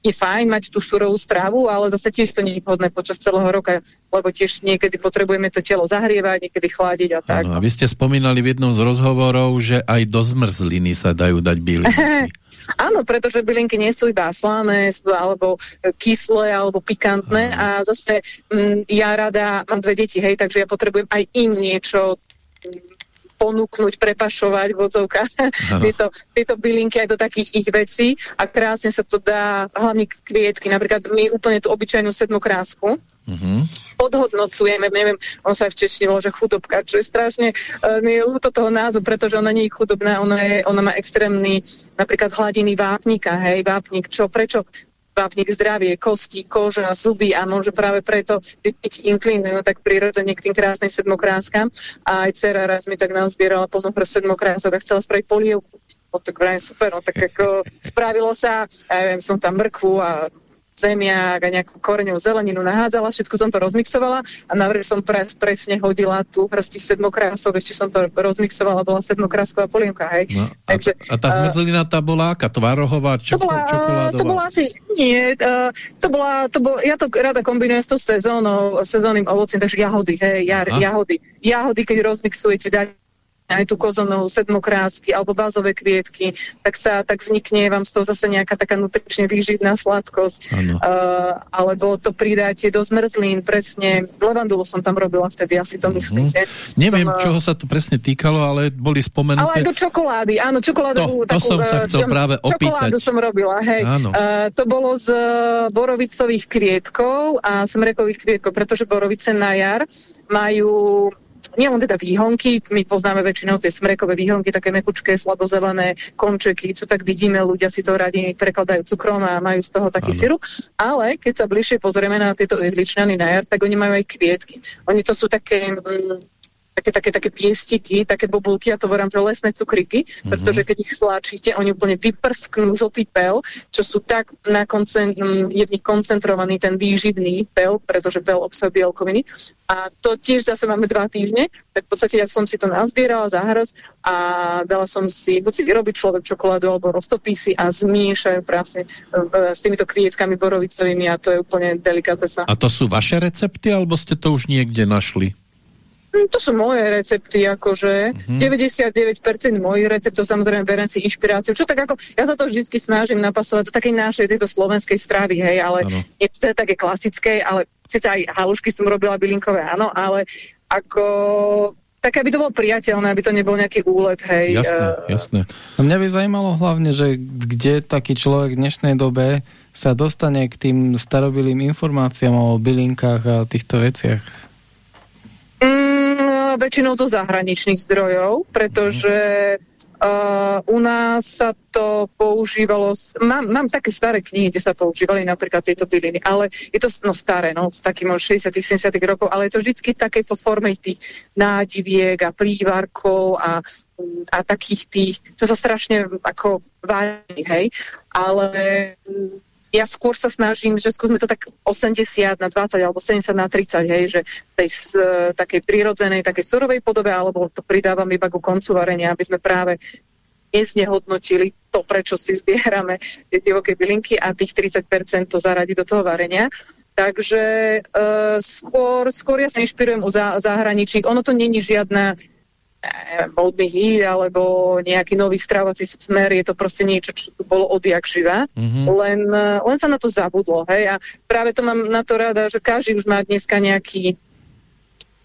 je fajn mať tú surovú stravu, ale zase tiež to nie je vhodné počas celého roka, lebo tiež niekedy potrebujeme to telo zahrievať, niekedy chladiť a tak.
Ano, a vy ste spomínali v jednom z rozhovorov, že aj do zmrzliny sa dajú dať bylinky.
Áno, pretože bylinky nie sú iba slané, alebo kyslé, alebo pikantné. A zase m, mm, ja rada, mám dve deti, hej, takže ja potrebujem aj im niečo ponúknuť, prepašovať v tieto, tieto bylinky aj do takých ich vecí. A krásne sa to dá, hlavne kvietky, napríklad my úplne tú obyčajnú sedmú krásku, Mm-hmm. Podhodnocujeme, neviem, on sa aj v češtine že chudobka, čo je strašne, uh, mi je ľúto toho názvu, pretože ona nie je chudobná, ona, je, ona má extrémny napríklad hladiny vápnika, hej, vápnik, čo, prečo vápnik zdravie, kosti, koža, zuby a môže práve preto byť inklinujú tak prirodzene k tým krásnym sedmokráskam. A aj dcera raz mi tak nazbierala plno sedmokrások a chcela spraviť polievku. No tak vrajím, super, no tak ako spravilo sa, ja neviem, som tam mrkvu a zemiak a nejakú koreňovú zeleninu nahádzala, všetko som to rozmixovala a na som pre, presne hodila tú hrsti sedmokrások, ešte som to rozmixovala, bola sedmokrásková polievka, hej. No,
a, Takže, a tá zmrzlina tá bola aká? Tvarohová, čo,
to bola,
čokoládová?
To bola asi, nie, uh, to bola, to bol, ja to rada kombinujem s tou sezónou, sezónnym ovocím, takže jahody, hej, jar, jahody. Jahody, keď rozmixujete, dať aj tú kozovnú sedmokrásky alebo bázové kvietky, tak sa tak vznikne vám z toho zase nejaká taká nutrične výživná sladkosť. Uh, alebo to pridáte do zmrzlín, presne. Levandulu som tam robila vtedy, asi to mhm. myslíte.
Mm. Neviem, som, čoho sa to presne týkalo, ale boli spomenuté...
Ale aj do čokolády, áno, čokoládu.
To, to takú, som sa chcel čo, práve opýtať.
Čokoládu som robila, hej. Uh, to bolo z borovicových kvietkov a smrekových kvietkov, pretože borovice na jar majú nielen teda výhonky, my poznáme väčšinou tie smrekové výhonky, také mekučké, slabozelené končeky, čo tak vidíme, ľudia si to radi prekladajú cukrom a majú z toho taký sirup, ale keď sa bližšie pozrieme na tieto jedličnany na jar, tak oni majú aj kvietky. Oni to sú také... Mm, také, také, také piestiky, také bobulky, ja to volám, že lesné cukriky, mm-hmm. pretože keď ich stlačíte, oni úplne vyprsknú žltý pel, čo sú tak na koncent, mm, je v nich koncentrovaný ten výživný pel, pretože pel obsahuje bielkoviny. A to tiež zase máme dva týždne, tak v podstate ja som si to nazbierala za hraz a dala som si, buď si vyrobí človek čokoládu alebo roztopí si a zmiešajú práve s týmito kvietkami borovicovými a to je úplne delikátesa.
A to sú vaše recepty, alebo ste to už niekde našli?
Hm, to sú moje recepty, akože mm -hmm. 99% mojich receptov samozrejme berem si inšpiráciu, čo tak ako, ja sa to vždy snažím napasovať do takej našej tejto slovenskej stravy, hej, ale ano. nie to je také klasické, ale síce aj halušky som robila bylinkové, áno, ale ako tak aby to bolo priateľné, aby to nebol nejaký úlet, hej.
Jasné, uh, jasné.
A mňa by zajímalo hlavne, že kde taký človek v dnešnej dobe sa dostane k tým starobilým informáciám o bylinkách a týchto veciach.
Väčšinou zo zahraničných zdrojov, pretože Uh, u nás sa to používalo, mám, mám také staré knihy, kde sa používali napríklad tieto byliny, ale je to no, staré, no, z takých 60 70 rokov, ale je to vždy také vo forme tých nádiviek a prívarkov a, a takých tých, čo sa strašne ako váži, hej, ale ja skôr sa snažím, že skúsme to tak 80 na 20 alebo 70 na 30, hej, že tej uh, takej prírodzenej, takej surovej podobe, alebo to pridávam iba ku koncu varenia, aby sme práve neznehodnotili to, prečo si zbierame tie divoké bylinky a tých 30% to zaradiť do toho varenia. Takže uh, skôr, skôr ja sa inšpirujem u zahraničných. Ono to není žiadna módny hit alebo nejaký nový stravovací smer, je to proste niečo, čo tu bolo odjak živa, mm-hmm. len, len sa na to zabudlo, hej, a práve to mám na to rada, že každý už má dneska nejaký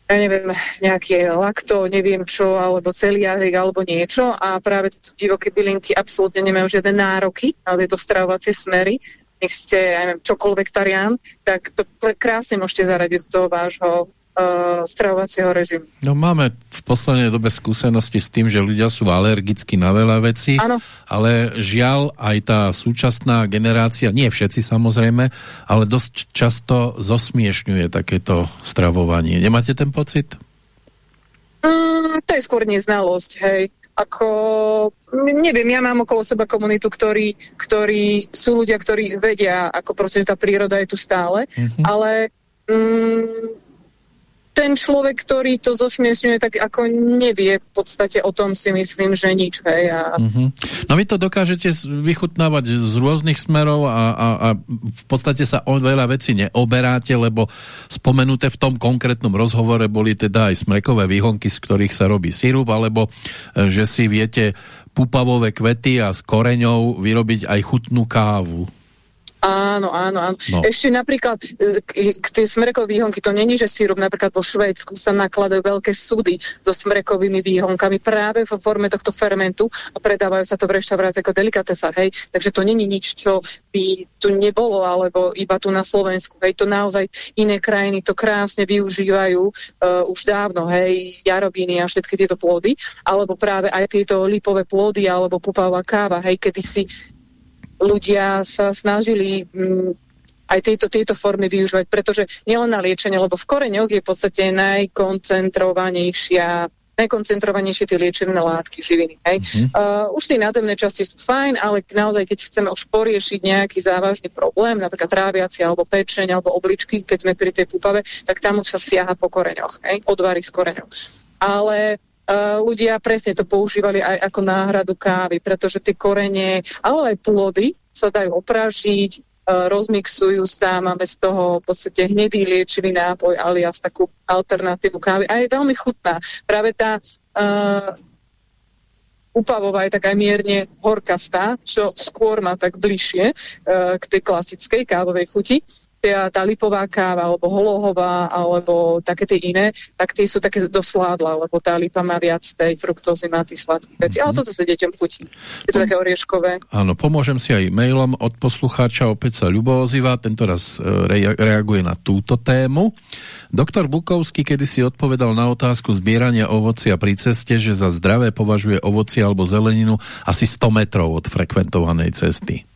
ja neviem, nejaké lakto, neviem čo, alebo celiarik, alebo niečo a práve tieto divoké bylinky absolútne nemajú žiadne nároky na tieto stravovacie smery, nech ste, ja neviem, čokoľvek tarian, tak to krásne môžete zaradiť do toho vášho uh, stravovacieho režimu.
No máme v poslednej dobe skúsenosti s tým, že ľudia sú alergickí na veľa vecí, ano. ale žiaľ aj tá súčasná generácia, nie všetci samozrejme, ale dosť často zosmiešňuje takéto stravovanie. Nemáte ten pocit?
Mm, to je skôr neznalosť, hej. Ako, neviem, ja mám okolo seba komunitu, ktorí, ktorí sú ľudia, ktorí vedia, ako proste, že tá príroda je tu stále, mm -hmm. ale mm, ten človek, ktorý to zosmiesňuje, tak ako nevie v podstate o tom si myslím, že nič. Hej, a... uh
-huh. No vy to dokážete vychutnávať z rôznych smerov a, a, a v podstate sa o veľa vecí neoberáte, lebo spomenuté v tom konkrétnom rozhovore boli teda aj smrekové výhonky, z ktorých sa robí sirup, alebo e, že si viete pupavové kvety a s koreňou vyrobiť aj chutnú kávu.
Áno, áno, áno. No. Ešte napríklad e, k, tie smrekové výhonky, to není, že sírup napríklad vo Švédsku sa nakladajú veľké sudy so smrekovými výhonkami práve vo forme tohto fermentu a predávajú sa to v reštaurácii ako delikatesa, hej. Takže to není nič, čo by tu nebolo, alebo iba tu na Slovensku, hej. To naozaj iné krajiny to krásne využívajú uh, už dávno, hej, jarobiny a všetky tieto plody, alebo práve aj tieto lipové plody, alebo pupavá káva, hej, kedy si ľudia sa snažili m, aj tieto, tieto formy využívať, pretože nielen na liečenie, lebo v koreňoch je v podstate najkoncentrovanejšia najkoncentrovanejšie tie liečebné látky, živiny. Hej. Uh-huh. Uh, už tie nádemné časti sú fajn, ale naozaj, keď chceme už poriešiť nejaký závažný problém, napríklad tráviaci alebo pečeň alebo obličky, keď sme pri tej púpave, tak tam už sa siaha po koreňoch, hej, odvary z koreňov. Ale ľudia presne to používali aj ako náhradu kávy, pretože tie korene, ale aj plody sa dajú opražiť, uh, rozmixujú sa, máme z toho v podstate hnedý liečivý nápoj alias takú alternatívu kávy a je veľmi chutná. Práve tá uh, upavová je tak aj mierne horkastá, čo skôr má tak bližšie uh, k tej klasickej kávovej chuti tá, tá lipová káva, alebo holohová, alebo také tie iné, tak tie sú také dosládla, lebo tá lipa má viac tej fruktózy, má tých sladkých veci. Ale to mhm. zase deťom chutí. Je to také orieškové.
Áno, pomôžem si aj mailom od poslucháča, opäť sa Ľubo ozýva, tento raz e, reaguje na túto tému. Doktor Bukovský kedy si odpovedal na otázku zbierania ovocia pri ceste, že za zdravé považuje ovocie alebo zeleninu asi 100 metrov od frekventovanej cesty.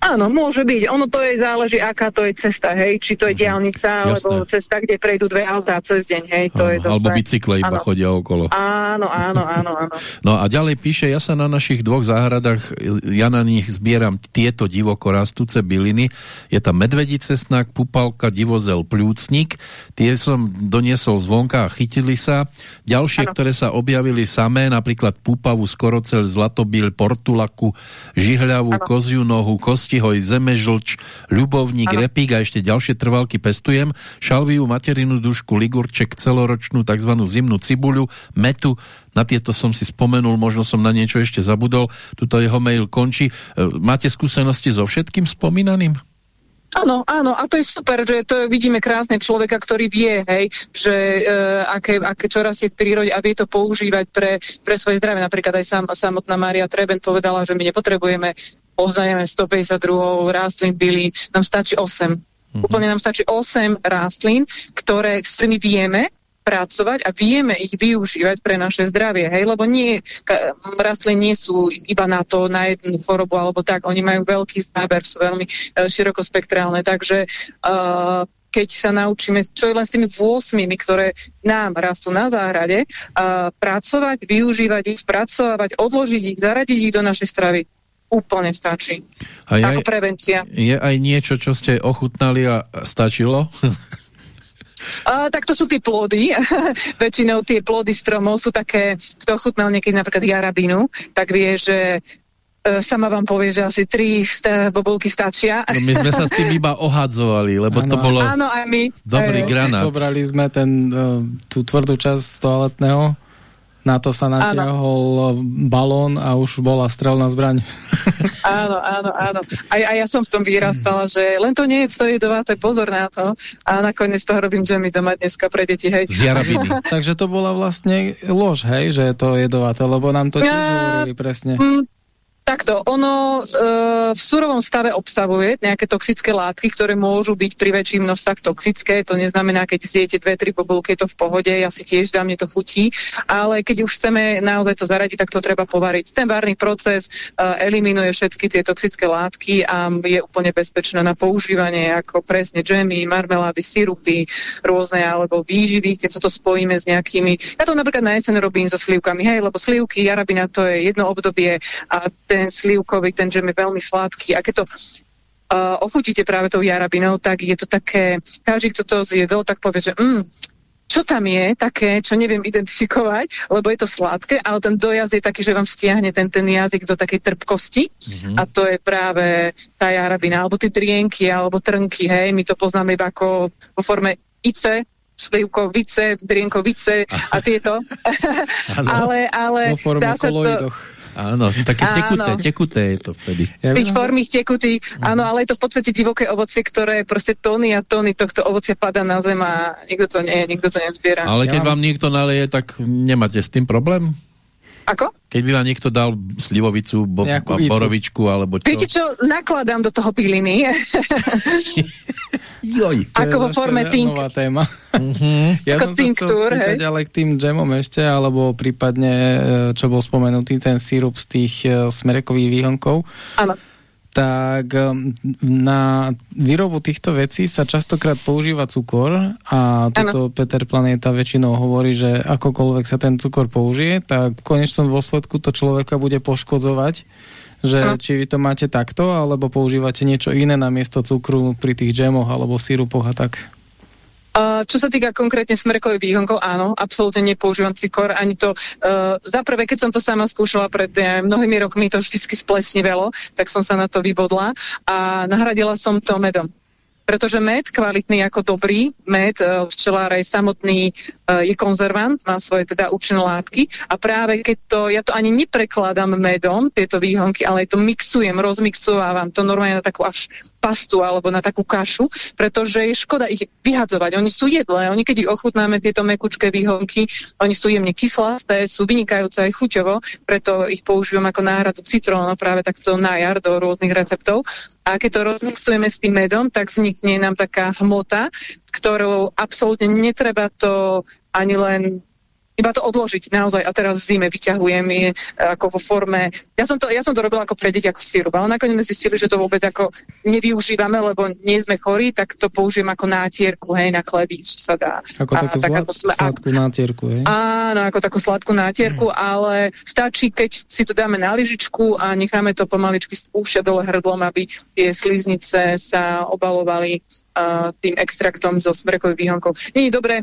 Áno, môže byť. Ono to je záleží, aká to je cesta, hej. Či to je mhm. diálnica, alebo cesta, kde prejdú dve autá cez deň, hej. To áno, je zase...
Alebo bicykle iba áno. chodia okolo.
Áno, áno, áno, áno.
No a ďalej píše, ja sa na našich dvoch záhradách, ja na nich zbieram tieto divoko rastúce byliny. Je tam medvedí cesnak, pupalka, divozel, pľúcnik. Tie som doniesol zvonka a chytili sa. Ďalšie, áno. ktoré sa objavili samé, napríklad pupavu, skorocel, zlatobil, portulaku, žihľavu, koziu nohu, kosti Postihoj, Zemežlč, Ľubovník, ano. Repík a ešte ďalšie trvalky pestujem, šalviu, materinu dušku, ligurček, celoročnú tzv. zimnú cibuľu, metu, na tieto som si spomenul, možno som na niečo ešte zabudol, tuto jeho mail končí. E, máte skúsenosti so všetkým spomínaným?
Áno, áno, a to je super, že to vidíme krásne človeka, ktorý vie, hej, že e, aké, aké čo rastie v prírode a vie to používať pre, pre svoje zdravie. Napríklad aj sam, samotná Maria Treben povedala, že my nepotrebujeme poznajeme 152 rastlín bylín, nám stačí 8. Mm-hmm. Úplne nám stačí 8 rastlín, ktoré, s ktorými vieme pracovať a vieme ich využívať pre naše zdravie, hej, lebo nie, rastliny nie sú iba na to, na jednu chorobu alebo tak, oni majú veľký záber, sú veľmi uh, širokospektrálne, takže uh, keď sa naučíme, čo je len s tými 8, ktoré nám rastú na záhrade, uh, pracovať, využívať ich, spracovať, odložiť ich, zaradiť ich do našej stravy, úplne stačí. A je, Ako prevencia.
Je aj niečo, čo ste ochutnali a stačilo?
A, tak to sú tie plody. Väčšinou tie plody stromov sú také, kto ochutnal niekedy napríklad jarabinu, tak vie, že e, sama vám povie, že asi tri bobulky stačia.
No my sme sa s tým iba ohadzovali, lebo ano. to bolo
Áno, aj my.
dobrý granát.
Zobrali sme ten, e, tú tvrdú časť z toaletného na to sa natiahol balón a už bola strelná zbraň.
Áno, áno, áno. A, a ja som v tom vyrastala, že len to nie je to jedovaté, pozor na to. A nakoniec toho robím džemy doma dneska pre deti, hej.
Z
Takže to bola vlastne lož, hej, že je to jedovaté, lebo nám to tiež ja, hovorili presne. Mm,
Takto, ono e, v surovom stave obsahuje nejaké toxické látky, ktoré môžu byť pri väčších množstvách toxické. To neznamená, keď zjete dve, tri bobulky, je to v pohode, ja si tiež dám, mne to chutí. Ale keď už chceme naozaj to zaradiť, tak to treba povariť. Ten várny proces e, eliminuje všetky tie toxické látky a je úplne bezpečné na používanie, ako presne džemy, marmelády, sirupy, rôzne alebo výživy, keď sa to spojíme s nejakými... Ja to napríklad na jeseň robím so slivkami, hej, lebo slivky, jarabina to je jedno obdobie a ten ten slivkový, ten džem je veľmi sladký. A keď to uh, ochutíte práve tou jarabinou, tak je to také, každý, kto to zjedol, tak povie, že mm, čo tam je také, čo neviem identifikovať, lebo je to sladké, ale ten dojazd je taký, že vám stiahne ten, ten jazyk do takej trpkosti mm-hmm. a to je práve tá jarabina, alebo tie drienky, alebo trnky, hej, my to poznáme iba ako vo forme ice, slivkovice, drienkovice a tieto. ale ale
dá sa to,
Áno, také áno. tekuté, tekuté je to vtedy.
Z tých formy tekutých, áno, ale je to v podstate divoké ovocie, ktoré proste tóny a tóny tohto ovocia pada na zem a nikto to nie, nikto to nezbiera.
Ale keď ja. vám niekto naleje, tak nemáte s tým problém?
Ako?
Keď by vám niekto dal slivovicu, bo, borovičku, alebo čo?
Viete čo, nakladám do toho piliny.
Joj.
Ako vo forme tink.
Nová téma. Uh-huh. ja Ako som tinktúr, sa chcel spýtať hej? ale k tým džemom ešte, alebo prípadne, e, čo bol spomenutý, ten sírup z tých e, smerekových výhonkov.
Áno.
Tak na výrobu týchto vecí sa častokrát používa cukor a toto. Peter Planeta väčšinou hovorí, že akokoľvek sa ten cukor použije, tak v konečnom dôsledku to človeka bude poškodzovať, že ano. či vy to máte takto, alebo používate niečo iné na miesto cukru pri tých džemoch alebo sírupoch a tak.
Čo sa týka konkrétne smrekových výhonkov, áno, absolútne nepoužívam cikor, ani to. Uh, za prvé, keď som to sama skúšala pred ja, mnohými rokmi, to vždycky splesnivelo, tak som sa na to vybodla a nahradila som to medom pretože med, kvalitný ako dobrý med, e, včelár aj samotný e, je konzervant, má svoje teda účinné látky a práve keď to, ja to ani neprekladám medom, tieto výhonky, ale to mixujem, rozmixovávam to normálne na takú až pastu alebo na takú kašu, pretože je škoda ich vyhadzovať. Oni sú jedlé, oni keď ich ochutnáme, tieto mekučké výhonky, oni sú jemne kyslasté, sú vynikajúce aj chuťovo, preto ich používam ako náhradu citrónu práve takto na jar do rôznych receptov. A keď to rozmixujeme s tým medom, tak vznikne nám taká hmota, ktorou absolútne netreba to ani len iba to odložiť naozaj a teraz v zime vyťahujem je ako vo forme, ja som to, ja som to robila ako pre deti ako sirup, ale nakoniec sme zistili, že to vôbec ako nevyužívame, lebo nie sme chorí, tak to použijem ako nátierku, hej, na chleby, čo sa dá.
Ako a, takú tak ako sme, sladkú nátierku, hej?
Áno, ako takú sladkú nátierku, ale stačí, keď si to dáme na lyžičku a necháme to pomaličky spúšťať dole hrdlom, aby tie sliznice sa obalovali uh, tým extraktom zo smrekových výhonkov. Nie je dobré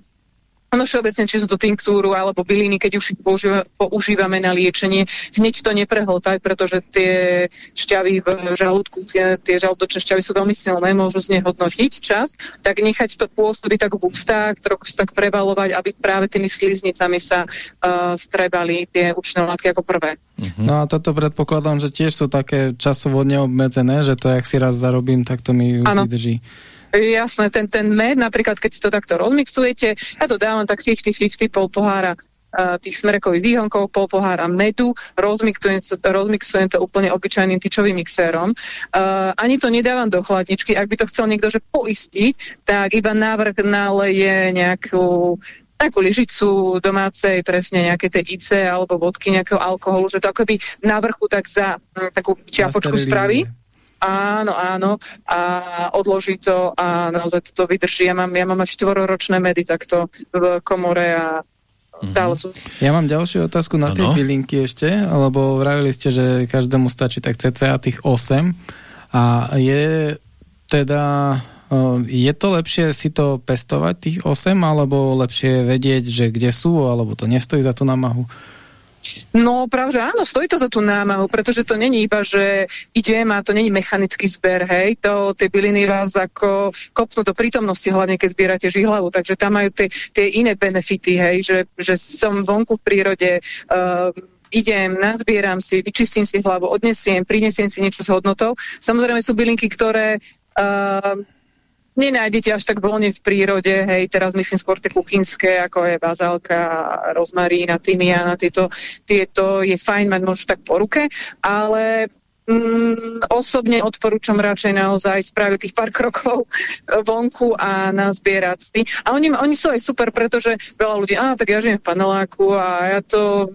Ono všeobecne, či sú to tinktúru alebo byliny, keď už ich používa, používame na liečenie, hneď to neprehltaj, pretože tie šťavy v žalúdku, tie, tie žalúdočné šťavy sú veľmi silné, môžu znehodnotiť čas, tak nechať to pôsobiť tak v ústach, trochu tak prevalovať, aby práve tými sliznicami sa uh, strebali tie účné látky ako prvé.
Uh-huh. No a toto predpokladám, že tiež sú také časovo neobmedzené, že to, jak si raz zarobím, tak to mi už ano. vydrží.
Jasné, ten, ten med, napríklad keď si to takto rozmixujete, ja to dávam tak 50-50, pol pohára uh, tých smrekových výhonkov, pol pohára medu, rozmixujem, rozmixujem to úplne obyčajným tyčovým mixérom. Uh, ani to nedávam do chladničky, ak by to chcel niekto že poistiť, tak iba návrh naleje nejakú takú lyžicu domácej, presne nejaké tej IC alebo vodky nejakého alkoholu, že to akoby na vrchu tak za m, takú čiapočku spraví. Áno, áno. A odloží to a naozaj to vydrží. Ja mám, ja mám až štvororočné medy takto v komore a mhm. stále sú.
Ja mám ďalšiu otázku na ano. tie bylinky ešte, lebo vravili ste, že každému stačí tak cca tých 8. A je teda je to lepšie si to pestovať tých 8, alebo lepšie vedieť, že kde sú, alebo to nestojí za tú námahu?
No práve, že áno, stojí to za tú námahu, pretože to není iba, že idem a to není mechanický zber, hej, to tie byliny vás ako kopnú do prítomnosti, hlavne keď zbierate žihlavu, takže tam majú tie, tie iné benefity, hej, že, že som vonku v prírode, uh, idem, nazbieram si, vyčistím si hlavu, odnesiem, prinesiem si niečo s hodnotou. Samozrejme sú bylinky, ktoré uh, nenájdete až tak voľne v prírode, hej, teraz myslím skôr tie kuchynské, ako je bazálka, rozmarín a tieto, tieto je fajn mať možno tak po ruke, ale Mm, osobne odporúčam radšej naozaj spraviť tých pár krokov vonku a nazbierať si. A oni, oni sú aj super, pretože veľa ľudí, a tak ja žijem v paneláku a ja to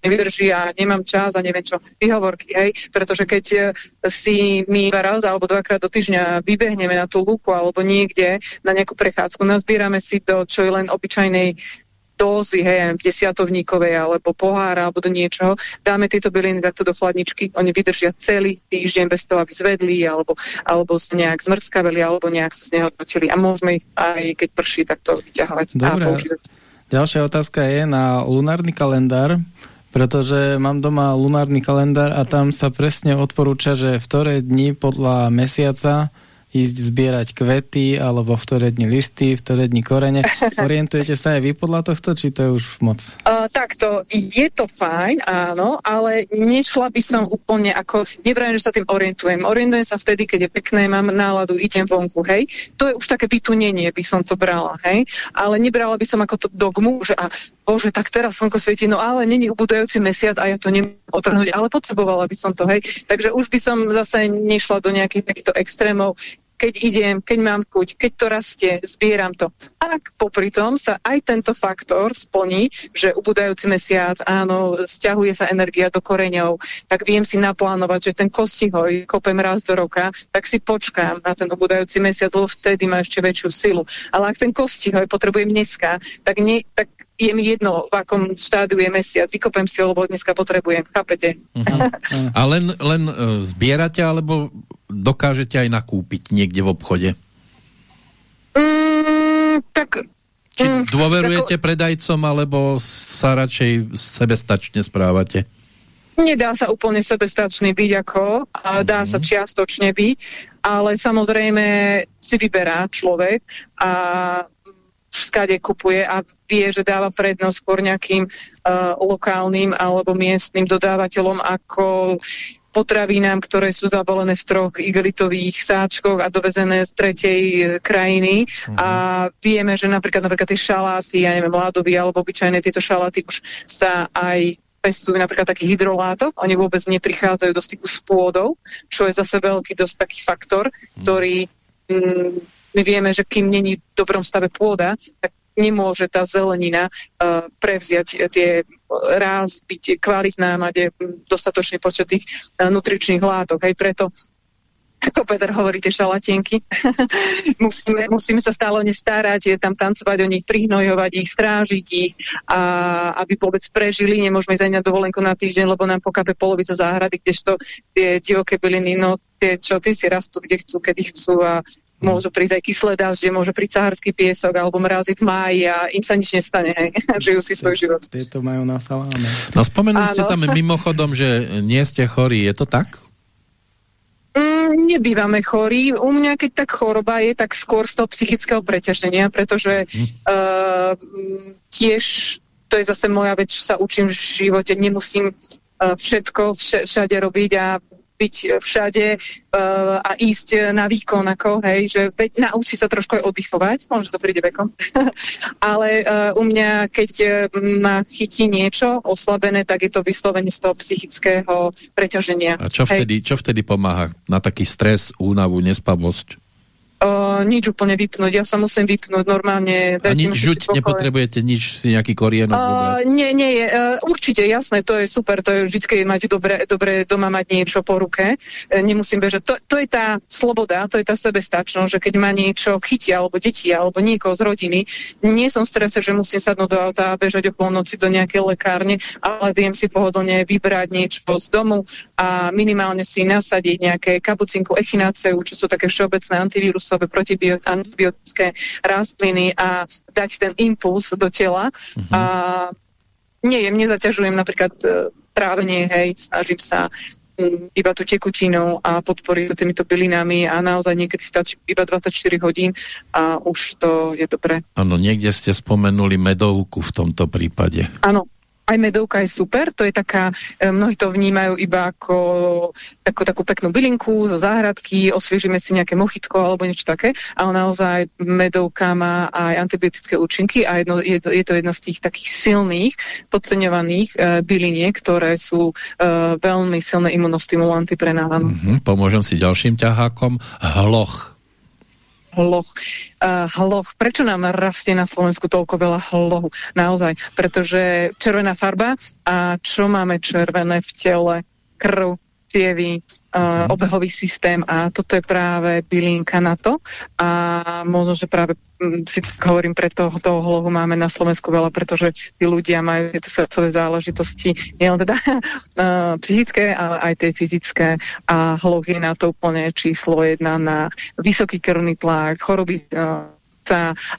nevydrží a nemám čas a neviem čo, výhovorky, hej, pretože keď e, si my raz alebo dvakrát do týždňa vybehneme na tú lúku alebo niekde na nejakú prechádzku, nazbierame si do čo je len obyčajnej dózy, hej, desiatovníkovej alebo pohára alebo do niečoho, dáme tieto byliny takto do chladničky, oni vydržia celý týždeň bez toho, aby zvedli alebo, alebo nejak zmrskaveli alebo nejak sa znehodnotili a môžeme ich aj keď prší, tak to vyťahovať
Dobre. a používať. Ďalšia otázka je na lunárny kalendár, pretože mám doma lunárny kalendár a tam sa presne odporúča, že v ktoré dni podľa mesiaca ísť zbierať kvety, alebo v ktoré dni listy, v ktoré dni korene. Orientujete sa aj vy podľa tohto, či to je už moc?
Uh, takto, je to fajn, áno, ale nešla by som úplne ako, nevrajím, že sa tým orientujem. Orientujem sa vtedy, keď je pekné, mám náladu, idem vonku, hej. To je už také vytunenie, by som to brala, hej. Ale nebrala by som ako to dogmu, že a bože, tak teraz slnko svieti, no ale není ubudajúci mesiac a ja to nemôžem otrhnúť, ale potrebovala by som to, hej. Takže už by som zase nešla do nejakých takýchto extrémov keď idem, keď mám chuť, keď to rastie, zbieram to. Ak popri tom sa aj tento faktor splní, že ubudajúci mesiac, áno, stiahuje sa energia do koreňov, tak viem si naplánovať, že ten kostihoj kopem raz do roka, tak si počkám na ten ubudajúci mesiac, lebo vtedy má ešte väčšiu silu. Ale ak ten kostihoj potrebujem dneska, tak, nie, tak je mi jedno, v akom štádiu je mesiac, vykopem si ho, lebo dneska potrebujem, chápete? Uh
-huh. A len, len uh, zbierate, alebo dokážete aj nakúpiť niekde v obchode?
Mm, tak...
Či mm, dôverujete tako... predajcom, alebo sa radšej sebestačne správate?
Nedá sa úplne sebestačný byť ako, a dá mm -hmm. sa čiastočne byť, ale samozrejme si vyberá človek a skade kupuje a vie, že dáva prednosť skôr nejakým uh, lokálnym alebo miestnym dodávateľom ako potravinám, ktoré sú zabalené v troch igelitových sáčkoch a dovezené z tretej e, krajiny. Uh-huh. A vieme, že napríklad, napríklad tie šaláty, ja neviem, ládovi alebo obyčajné tieto šaláty už sa aj pestujú napríklad taký hydrolátok, oni vôbec neprichádzajú do styku s pôdou, čo je zase veľký dosť taký faktor, ktorý mm, my vieme, že kým není v dobrom stave pôda, tak nemôže tá zelenina uh, prevziať tie ráz, byť kvalitná, mať dostatočný počet tých uh, nutričných látok. Aj preto ako Peter hovorí, tie šalatenky. musíme, musíme sa stále o je tam tancovať o nich, prihnojovať ich, strážiť ich, a aby vôbec prežili. Nemôžeme ísť na dovolenku na týždeň, lebo nám pokape polovica záhrady, kdežto tie divoké byliny, no tie, čo ty si rastú, kde chcú, kedy chcú a môžu prísť aj kyslé dažde, môže prísť saharský piesok alebo mrazy v máji a im sa nič nestane, hej. Žijú si svoj život.
Tieto majú na saláme.
No spomenuli Áno. ste tam mimochodom, že nie ste chorí, je to tak?
Mm, nebývame chorí. U mňa, keď tak choroba je, tak skôr z toho psychického preťaženia, pretože hm. uh, tiež to je zase moja vec, čo sa učím v živote. Nemusím uh, všetko všade robiť a byť všade uh, a ísť na výkon, ako, hej, že naučí sa trošku aj oddychovať, možno to príde vekom, ale uh, u mňa, keď uh, ma chytí niečo oslabené, tak je to vyslovene z toho psychického preťaženia.
A čo vtedy, čo vtedy pomáha na taký stres, únavu, nespavosť?
Uh, nič úplne vypnúť. Ja sa musím vypnúť normálne.
Ani žuť nepotrebujete nič, si nejaký korienok uh,
Nie, nie je. Uh, určite, jasné, to je super. To je vždy mať dobre, dobre doma mať niečo po ruke. Uh, nemusím bežať. To, to je tá sloboda, to je tá sebestačnosť, že keď ma niečo chytia, alebo deti, alebo niekoho z rodiny, nie som v strese, že musím sadnúť do auta a bežať o polnoci do nejakej lekárne, ale viem si pohodlne vybrať niečo z domu a minimálne si nasadiť nejaké kapucinku, echináceu, čo sú také všeobecné antivírus protívírusové, protibiotické rastliny a dať ten impuls do tela. Uh -huh. A nie, nezaťažujem napríklad e, trávenie, hej, snažím sa iba tú tekutinu a podporiť týmito bylinami a naozaj niekedy stačí iba 24 hodín a už to je dobré.
Áno, niekde ste spomenuli medovku v tomto prípade.
Áno, aj medovka je super, to je taká, e, mnohí to vnímajú iba ako takú, takú peknú bylinku zo záhradky, osviežime si nejaké mochitko alebo niečo také, ale naozaj medovka má aj antibiotické účinky a jedno, je, to, je to jedna z tých takých silných, podceňovaných uh, byliniek, ktoré sú uh, veľmi silné imunostimulanty pre náladu. Mm
-hmm, pomôžem si ďalším ťahákom. Hloch
hloch. Uh, hloch. Prečo nám rastie na Slovensku toľko veľa hlohu? Naozaj. Pretože červená farba a čo máme červené v tele? Krv, cievy, uh, obehový systém a toto je práve bylinka na to. A možno, že práve um, si hovorím, preto toho hlohu máme na Slovensku veľa, pretože tí ľudia majú tieto srdcové záležitosti, nielen teda uh, psychické, ale aj tie fyzické. A hloh je na to úplne číslo jedna na vysoký krvný tlak, choroby uh,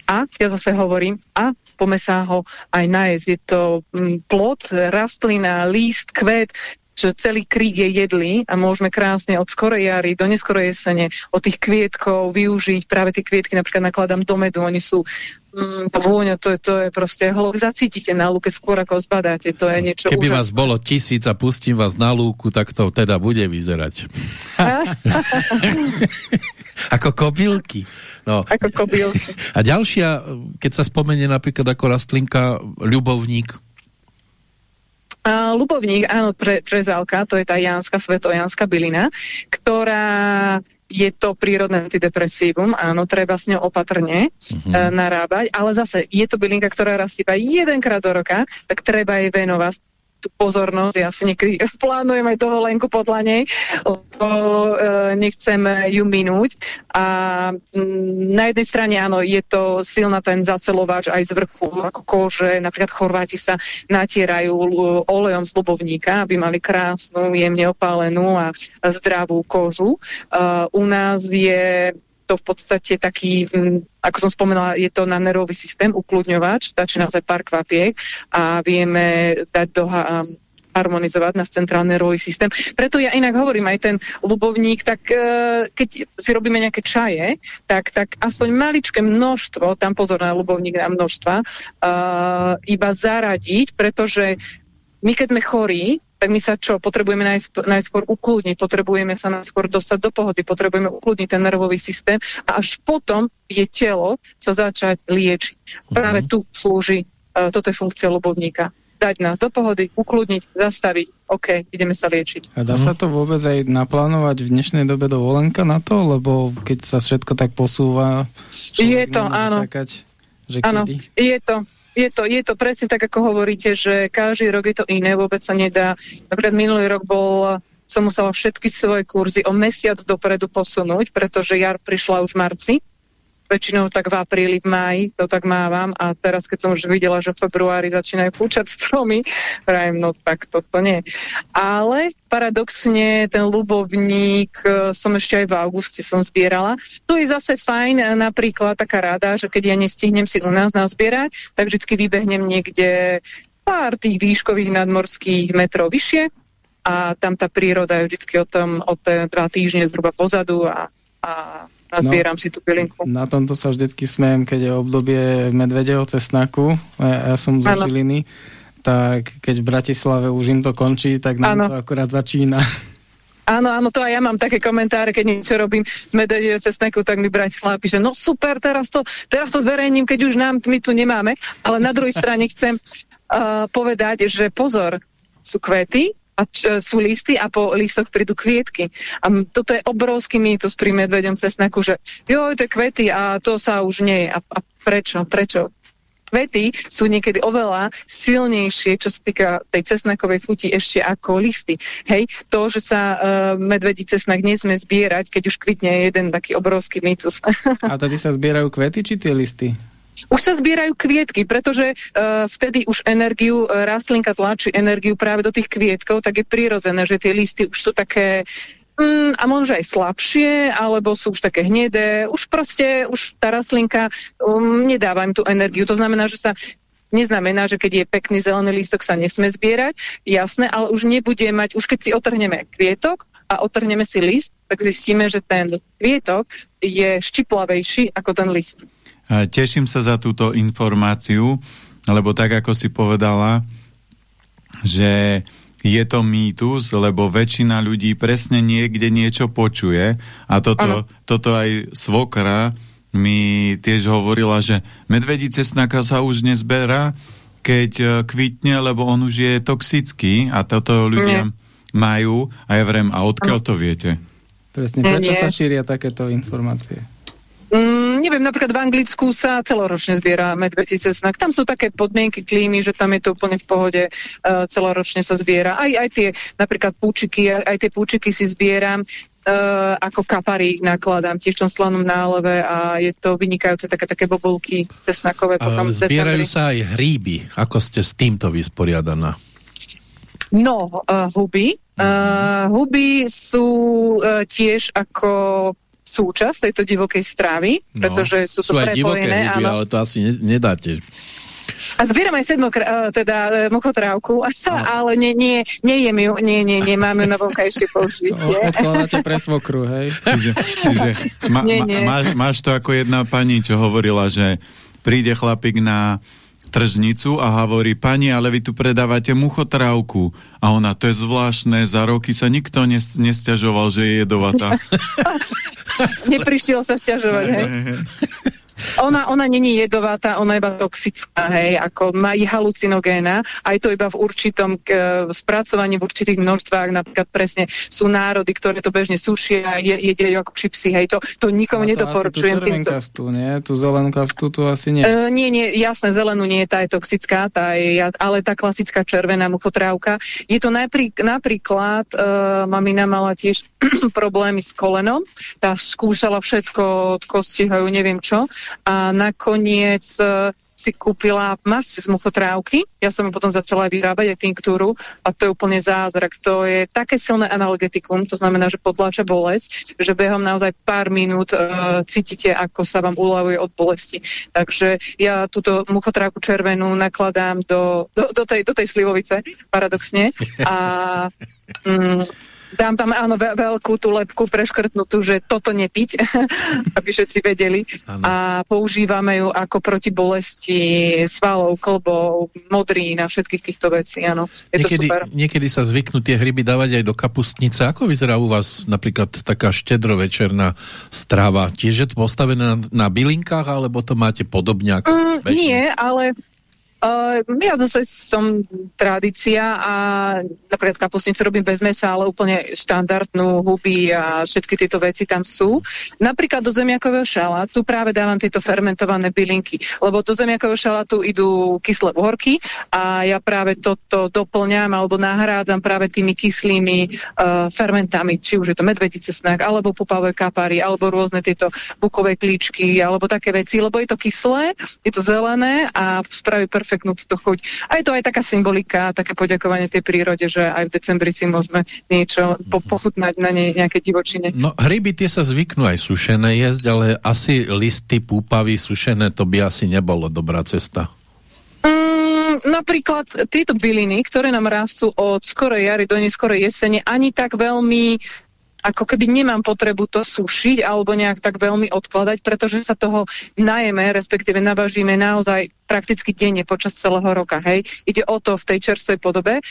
a ja zase hovorím, a pome sa ho aj nájsť. Je to um, plod, rastlina, líst, kvet, že celý krík je jedlý a môžeme krásne od skorej jary do neskorej jesene od tých kvietkov využiť. Práve tie kvietky napríklad nakladám do medu, oni sú mm, vôňa, to, je, to je proste hlov, zacítite na lúke skôr ako zbadáte, to je niečo
Keby
úžasné.
vás bolo tisíc a pustím vás na lúku, tak to teda bude vyzerať. ako kobylky.
No. Ako kobylky.
A ďalšia, keď sa spomenie napríklad ako rastlinka ľubovník,
Uh, Lubovník, áno, pre, prezálka, to je tá Jánska, svetojanská bylina, ktorá je to prírodné antidepresívum, áno, treba s ňou opatrne uh, narábať, ale zase je to bylinka, ktorá rastie iba jedenkrát do roka, tak treba jej venovať tú pozornosť. Ja si niekedy plánujem aj toho lenku podľa nej, lebo e, nechcem ju minúť. A m, na jednej strane áno, je to silná ten zacelovač aj z vrchu, ako kože. Napríklad Chorváti sa natierajú olejom z lubovníka, aby mali krásnu, jemne opálenú a zdravú kožu. Uh, u nás je to v podstate taký, ako som spomenula, je to na nervový systém, ukludňovač, stačí naozaj pár kvapiek a vieme dať do harmonizovať náš centrálny nervový systém. Preto ja inak hovorím, aj ten ľubovník, tak e, keď si robíme nejaké čaje, tak, tak aspoň maličké množstvo, tam pozor na ľubovník na množstva, uh, iba zaradiť, pretože my keď sme chorí, tak my sa čo? Potrebujeme najskôr, najskôr ukludniť, potrebujeme sa najskôr dostať do pohody, potrebujeme ukludniť ten nervový systém a až potom je telo sa začať liečiť. Uh-huh. Práve tu slúži, uh, toto je funkcia ľubovníka dať nás do pohody, ukludniť, zastaviť, OK, ideme sa liečiť.
A dá sa to vôbec aj naplánovať v dnešnej dobe dovolenka na to? Lebo keď sa všetko tak posúva,
je to, áno. Čakať, že áno, kedy? je to. Je to, je to presne tak, ako hovoríte, že každý rok je to iné, vôbec sa nedá. Napríklad minulý rok bol som musela všetky svoje kurzy o mesiac dopredu posunúť, pretože jar prišla už v marci väčšinou tak v apríli, v máji, to tak mávam a teraz, keď som už videla, že v februári začínajú púčať stromy, prajem, no tak toto nie. Ale paradoxne ten ľubovník e, som ešte aj v auguste som zbierala. Tu je zase fajn e, napríklad taká rada, že keď ja nestihnem si u nás nazbierať, tak vždycky vybehnem niekde pár tých výškových nadmorských metrov vyššie a tam tá príroda je vždycky o tom, o té dva týždne zhruba pozadu a, a nazbieram no, si tú pilinku.
Na tomto sa vždycky smejem, keď je obdobie medvedeho cesnaku, ja, ja som zo ano. Žiliny, tak keď v Bratislave už im to končí, tak nám ano. to akurát začína.
Áno, áno, to aj ja mám také komentáre, keď niečo robím z medvedieho cesnaku, tak mi Bratislava píše, no super, teraz to, teraz to zverejním, keď už nám, my tu nemáme, ale na druhej strane chcem uh, povedať, že pozor, sú kvety, a e, sú listy a po listoch prídu kvietky. A toto je obrovský mýtus pri medveďom cesnaku, že jo, to je kvety a to sa už nie je. A, a prečo? Prečo? Kvety sú niekedy oveľa silnejšie, čo sa týka tej cesnakovej futi ešte ako listy. Hej, to, že sa uh, medvedí cesnak nesme zbierať, keď už kvitne je jeden taký obrovský mýtus.
A tady sa zbierajú kvety či tie listy?
Už sa zbierajú kvietky, pretože uh, vtedy už energiu, uh, rastlinka tlačí energiu práve do tých kvietkov, tak je prirodzené, že tie listy už sú také mm, a možno aj slabšie, alebo sú už také hnedé. Už proste, už tá rastlinka um, nedáva im tú energiu. To znamená, že sa neznamená, že keď je pekný zelený lístok, sa nesme zbierať, jasné, ale už nebude mať, už keď si otrhneme kvietok a otrhneme si list, tak zistíme, že ten kvietok je štiplavejší ako ten list.
Teším sa za túto informáciu, lebo tak, ako si povedala, že je to mýtus, lebo väčšina ľudí presne niekde niečo počuje a toto, toto aj svokra mi tiež hovorila, že medvedí cesnaka sa už nezberá, keď e, kvitne, lebo on už je toxický a toto ľudia Nie. majú a ja vrem, a odkiaľ to viete?
Presne, prečo Nie. sa šíria takéto informácie?
Mm, neviem, napríklad v Anglicku sa celoročne zbiera medvedí cesnak. Tam sú také podmienky klímy, že tam je to úplne v pohode, uh, celoročne sa zbiera. Aj, aj tie napríklad púčiky, aj, aj tie púčiky si zbieram. Uh, ako kaparík nakladám tiež v tom slanom náleve a je to vynikajúce také, také bobulky cesnakové.
Potom zbierajú sa aj hríby. Ako ste s týmto vysporiadaná?
No, uh, huby. Uh, huby sú uh, tiež ako súčasť tejto divokej stravy, no, pretože sú, sú to aj divoké
ryby, ale to asi ne, nedáte.
A zbieram aj sedmo, teda e, mochotrávku, ale nie, nie, nejem ju, nie, nie, nie, mám ju na vonkajšie použitie.
Odkladáte pre svokru, hej?
Čiže, čiže ma, nie, nie. Ma, máš to ako jedna pani, čo hovorila, že príde chlapík na tržnicu a hovorí, pani, ale vy tu predávate muchotrávku. A ona, to je zvláštne, za roky sa nikto nes- nestiažoval, že je jedovatá.
Neprišiel sa stiažovať, hej? Ona, ona není jedovatá, ona iba toxická, hej, ako má i halucinogéna, aj to iba v určitom k, spracovaní, v určitých množstvách, napríklad presne sú národy, ktoré to bežne sušia, je, jedia ako čipsy, hej, to, to nikomu nedoporučujem.
Tú červenkastu, nie? Tú zelenú kastu, tu asi nie.
Uh, nie, nie, jasné, zelenú nie, tá je toxická, tá je, ale tá klasická červená muchotrávka. Je to naprí, napríklad, uh, mamina mala tiež problémy s kolenom, tá skúšala všetko od kostihajú, neviem čo, a nakoniec uh, si kúpila masť z muchotrávky. Ja som ju potom začala vyrábať aj tinktúru a to je úplne zázrak. To je také silné analgetikum, to znamená, že potláča bolesť, že behom naozaj pár minút uh, cítite, ako sa vám uľavuje od bolesti. Takže ja túto muchotrávku červenú nakladám do, do, do, tej, do tej slivovice, paradoxne. A mm, dám tam áno ve veľkú tú lepku preškrtnutú, že toto nepiť, aby všetci vedeli. Ano. A používame ju ako proti bolesti svalov, klbov, modrín a všetkých týchto vecí. Áno. Je
niekedy,
to super.
niekedy sa zvyknú tie hryby dávať aj do kapustnice. Ako vyzerá u vás napríklad taká štedrovečerná strava? Tiež je to postavené na, na bylinkách, alebo to máte podobne ako
mm, Nie, ale Uh, ja zase som tradícia a napríklad kapusnicu robím bez mesa, ale úplne štandardnú huby a všetky tieto veci tam sú. Napríklad do zemiakového šalátu práve dávam tieto fermentované bylinky, lebo do zemiakového šalátu idú kyslé uhorky a ja práve toto doplňam alebo nahrádzam práve tými kyslými uh, fermentami, či už je to medvedice snak, alebo pupavé kapary, alebo rôzne tieto bukové klíčky, alebo také veci, lebo je to kyslé, je to zelené a spraví perfektne perfektnú túto chuť. A je to aj taká symbolika, také poďakovanie tej prírode, že aj v decembri si môžeme niečo po, mhm. pochutnať na ne, nejaké divočine.
No hryby tie sa zvyknú aj sušené jesť, ale asi listy, púpavy, sušené, to by asi nebolo dobrá cesta.
Mm, napríklad tieto byliny, ktoré nám rastú od skorej jary do neskorej jesene, ani tak veľmi ako keby nemám potrebu to sušiť alebo nejak tak veľmi odkladať, pretože sa toho najeme, respektíve nabažíme naozaj prakticky denne počas celého roka. Hej. Ide o to v tej čerstvej podobe,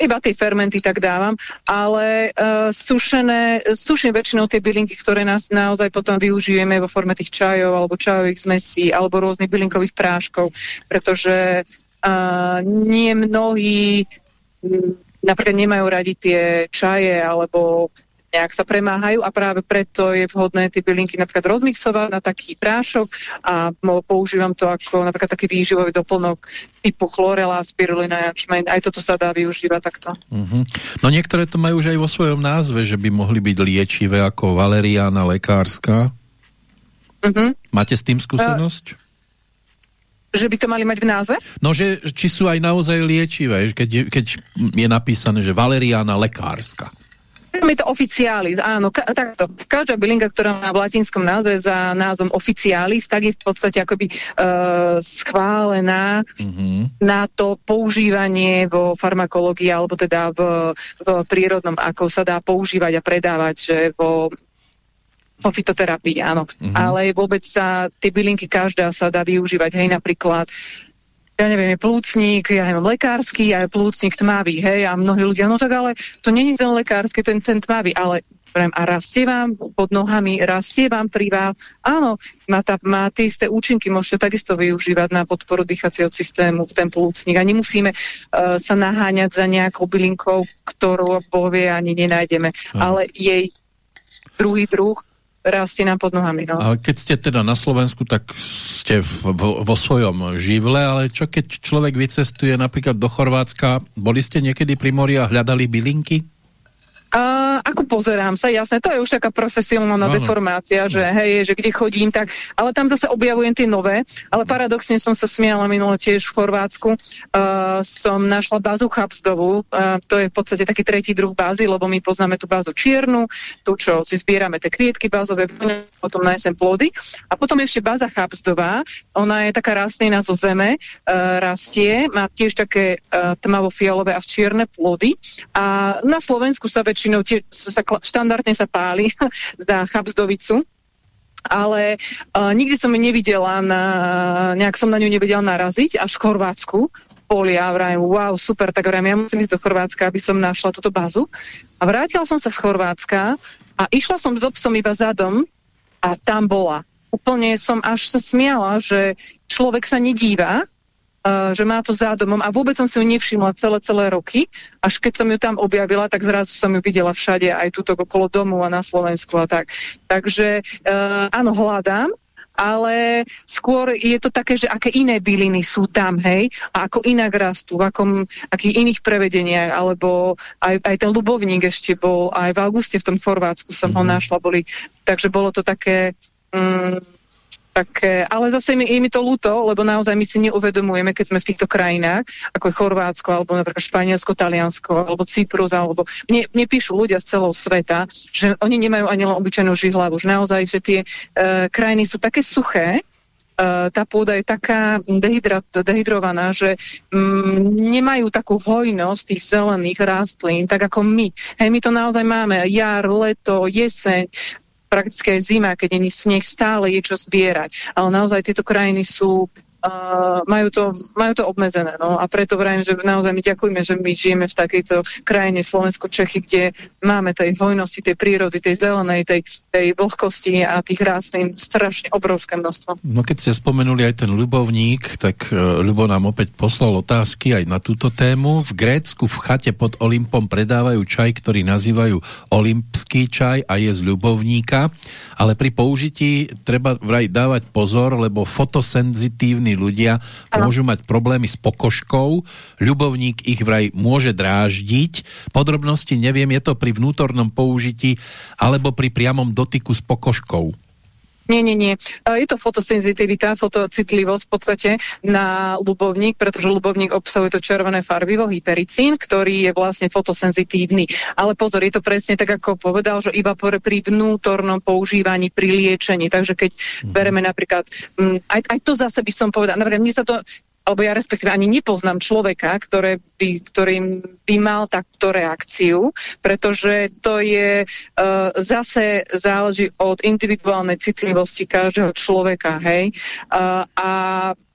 iba tie fermenty tak dávam, ale uh, sušené, suším väčšinou tie bylinky, ktoré nás naozaj potom využijeme vo forme tých čajov alebo čajových zmesí alebo rôznych bylinkových práškov, pretože uh, nie mnohí napríklad nemajú radi tie čaje alebo nejak sa premáhajú a práve preto je vhodné tie bylinky napríklad rozmixovať na taký prášok a používam to ako napríklad taký výživový doplnok typu chlorela, spirulina, jačmeň. Aj toto sa dá využívať takto. Uh
-huh. No niektoré to majú už aj vo svojom názve, že by mohli byť liečivé ako valeriána lekárska. Uh -huh. Máte s tým skúsenosť? Uh,
že by to mali mať v názve?
No, že či sú aj naozaj liečivé, keď, keď je napísané, že valeriána lekárska.
Je to oficialis, áno, ka takto. Každá bylinka, ktorá má v latinskom názve za názvom oficialis, tak je v podstate akoby uh, schválená mm -hmm. na to používanie vo farmakológii, alebo teda v, v prírodnom, ako sa dá používať a predávať, že vo po fitoterapii, áno. Mm -hmm. Ale vôbec sa, tie bylinky každá sa dá využívať, hej, napríklad ja neviem, je plúcnik, ja neviem, lekársky a je plúcnik tmavý, hej, a mnohí ľudia, no tak ale to není ten lekársky, ten, ten tmavý, ale a rastie vám pod nohami, rastie vám pri vás. Áno, má, tá, má tie isté účinky, môžete takisto využívať na podporu dýchacieho systému, ten plúcnik. A nemusíme uh, sa naháňať za nejakou bylinkou, ktorú povie ani nenájdeme. Hm. Ale jej druhý druh rastie nám pod. No.
Ale keď ste teda na Slovensku, tak ste v, v, vo svojom živle, ale čo keď človek vycestuje napríklad do Chorvátska, boli ste niekedy pri mori a hľadali bylinky?
A ako pozerám sa, jasné, to je už taká profesionálna no, deformácia, že no. hej, že kde chodím, tak, ale tam zase objavujem tie nové, ale paradoxne som sa smiala minulo tiež v Chorvátsku, uh, som našla bázu chabsdovú, uh, to je v podstate taký tretí druh bázy, lebo my poznáme tú bázu čiernu, tu čo si zbierame tie kvietky bázové, potom nájdem plody. A potom ešte báza chabsdová, ona je taká rastlina zo zeme, uh, rastie, má tiež také uh, tmavo-fialové a čierne plody. A na Slovensku sa väčšinou väčšinou tie, sa, štandardne sa páli za chabzdovicu, ale uh, nikdy som ju nevidela, na, nejak som na ňu nevedela naraziť, až v Chorvátsku boli a vrajím, wow, super, tak vrajím, ja musím ísť do Chorvátska, aby som našla túto bazu. A vrátila som sa z Chorvátska a išla som s obsom iba zadom a tam bola. úplne som až sa smiala, že človek sa nedíva, že má to zádomom a vôbec som si ju nevšimla celé, celé roky. Až keď som ju tam objavila, tak zrazu som ju videla všade, aj túto okolo domu a na Slovensku a tak. Takže uh, áno, hľadám, ale skôr je to také, že aké iné byliny sú tam, hej, a ako inak rastú, v akom, akých iných prevedeniach, alebo aj, aj ten ľubovník ešte bol, aj v auguste v tom Chorvátsku som mm -hmm. ho mhm. našla, boli, takže bolo to také... Mm, tak, ale zase mi, mi to ľúto, lebo naozaj my si neuvedomujeme, keď sme v týchto krajinách, ako je Chorvátsko, alebo napríklad Španielsko, Taliansko, alebo Cyprus, alebo mne, mne píšu ľudia z celého sveta, že oni nemajú ani len obyčajnú žihlavu, že naozaj, že tie uh, krajiny sú také suché, uh, tá pôda je taká dehydrovaná, že um, nemajú takú hojnosť tých zelených rastlín, tak ako my. Hej, my to naozaj máme, jar, leto, jeseň, prakticky aj zima, keď je sneh, stále je čo zbierať. Ale naozaj tieto krajiny sú Majú, to, majú to obmedzené. No? A preto vrajím, že naozaj my ďakujeme, že my žijeme v takejto krajine Slovensko-Čechy, kde máme tej hojnosti, tej prírody, tej zelenej, tej, tej vlhkosti a tých rastlín strašne obrovské množstvo.
No keď ste spomenuli aj ten ľubovník, tak uh, Ľubo nám opäť poslal otázky aj na túto tému. V Grécku v chate pod Olympom predávajú čaj, ktorý nazývajú olympský čaj a je z ľubovníka, ale pri použití treba vraj dávať pozor, lebo fotosenzitívny iní ľudia ano. môžu mať problémy s pokožkou, ľubovník ich vraj môže dráždiť. Podrobnosti neviem, je to pri vnútornom použití alebo pri priamom dotyku s pokožkou.
Nie, nie, nie. Je to fotosenzitivita, fotocitlivosť v podstate na ľubovník, pretože ľubovník obsahuje to červené farbivo, hypericín, ktorý je vlastne fotosenzitívny. Ale pozor, je to presne tak, ako povedal, že iba pri vnútornom používaní, pri liečení. Takže keď mm. bereme napríklad, aj, aj to zase by som povedal, napríklad mne sa to alebo ja respektíve ani nepoznám človeka, ktoré by, ktorým by mal takúto reakciu, pretože to je uh, zase záleží od individuálnej citlivosti každého človeka, hej. Uh, a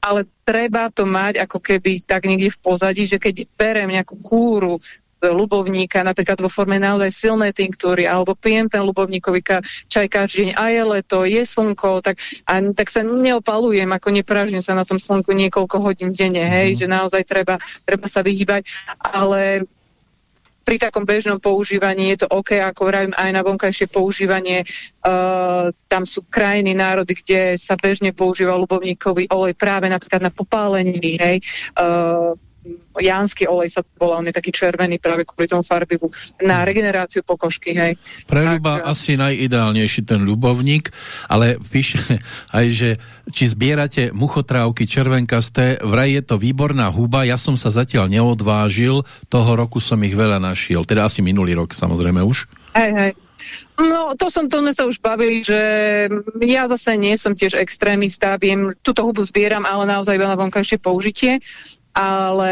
ale treba to mať ako keby tak niekde v pozadí, že keď berem nejakú kúru ľubovníka, napríklad vo forme naozaj silnej tinktúry, alebo pijem ten ľubovníkový čaj každý deň, a je leto, je slnko, tak, a, tak sa neopalujem, ako nepražím sa na tom slnku niekoľko hodín denne, hej, mm. že naozaj treba, treba sa vyhýbať, ale pri takom bežnom používaní je to OK, ako vravím, aj na vonkajšie používanie. Uh, tam sú krajiny, národy, kde sa bežne používa ľubovníkový olej práve napríklad na popáleniny, hej. Uh, jánsky olej sa volá, on je taký červený práve kvôli tomu farbivu, na regeneráciu pokožky, hej.
Pre ľuba tak, asi najideálnejší ten ľubovník, ale píše aj, že či zbierate muchotrávky červenkasté, vraj je to výborná huba, ja som sa zatiaľ neodvážil, toho roku som ich veľa našiel, teda asi minulý rok samozrejme už.
Hej, hej. No, to som, to sme sa už bavili, že ja zase nie som tiež extrémista, viem, túto hubu zbieram, ale naozaj veľa vonkajšie použitie ale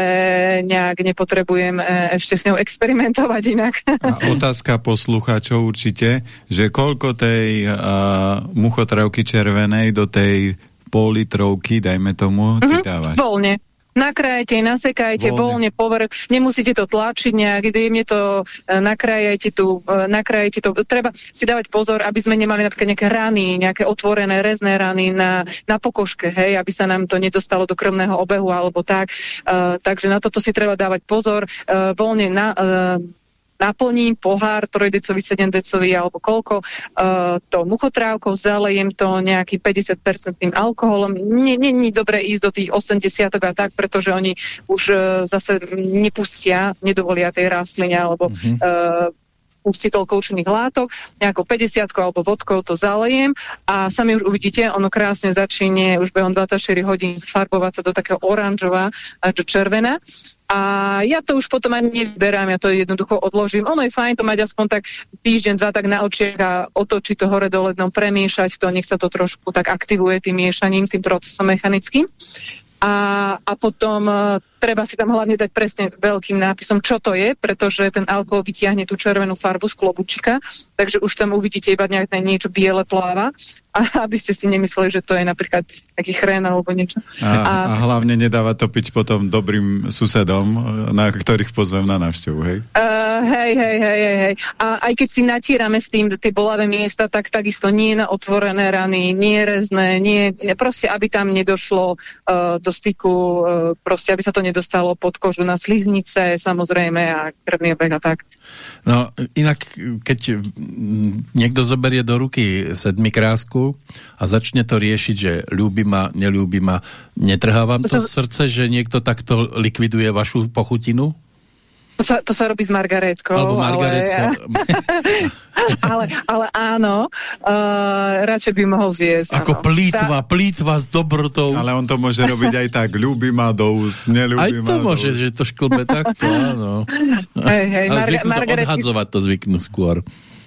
nejak nepotrebujem e, ešte s ňou experimentovať inak.
A otázka poslucháčov určite, že koľko tej uh, muchotravky červenej do tej pol litrovky, dajme tomu, ty mm -hmm, dávaš?
Voľne nakrájajte, nasekajte voľne, voľne povrch, nemusíte to tlačiť nejak, jemne to e, nakrájajte tu, e, nakrájajte to. Treba si dávať pozor, aby sme nemali napríklad nejaké rany, nejaké otvorené rezné rany na, na pokožke, hej, aby sa nám to nedostalo do krvného obehu alebo tak. Uh, takže na toto si treba dávať pozor. Uh, voľne na, uh, naplním pohár trojdecový, 7 decový alebo koľko, uh, to muchotrávkou, zalejem to nejakým 50% alkoholom. Nie dobre ísť do tých 80 a tak, pretože oni už uh, zase nepustia, nedovolia tej rastline alebo mm -hmm. uh, pustí toľko účinných látok, nejakou 50 alebo vodkou to zalejem a sami už uvidíte, ono krásne začíne už behom 24 hodín farbovať sa do takého oranžová až do červená. A ja to už potom ani nevyberám, ja to jednoducho odložím. Ono je fajn to mať aspoň tak týždeň, dva tak na očiach a otočiť to hore dole dnom, premiešať to, nech sa to trošku tak aktivuje tým miešaním, tým procesom mechanickým. A, a potom uh, treba si tam hlavne dať presne veľkým nápisom, čo to je, pretože ten alkohol vytiahne tú červenú farbu z klobučika, takže už tam uvidíte iba nejaké niečo biele pláva a aby ste si nemysleli, že to je napríklad taký chrén alebo niečo.
A, a... a hlavne nedáva to piť potom dobrým susedom, na ktorých pozvem na návštevu, hej?
Uh, hej, hej, hej, hej, hej. A aj keď si natierame s tým tie bolavé miesta, tak takisto nie na otvorené rany, nie rezné, nie, proste, aby tam nedošlo uh, do styku, uh, proste, aby sa to nedostalo pod kožu na sliznice, samozrejme, a krvný obeh a tak.
No, inak, keď niekto zoberie do ruky sedmikrásku a začne to riešiť, že ľúbi ma, neľúbi ma, netrhá vám to, to sa... srdce, že niekto takto likviduje vašu pochutinu?
To sa, to sa robí s margaretkou.
Alebo.
Ale, ale, ale áno, uh, radšej by mohol zjesť.
Ako áno. plítva, Tá... plítva s dobrotou.
Ale on to môže robiť aj tak, ľúbi ma do úst, neľúbi
aj to
ma
môže, že to šklbe takto, áno.
Hej, hej,
ale zvyknú to odhadzovať, to zvyknú skôr.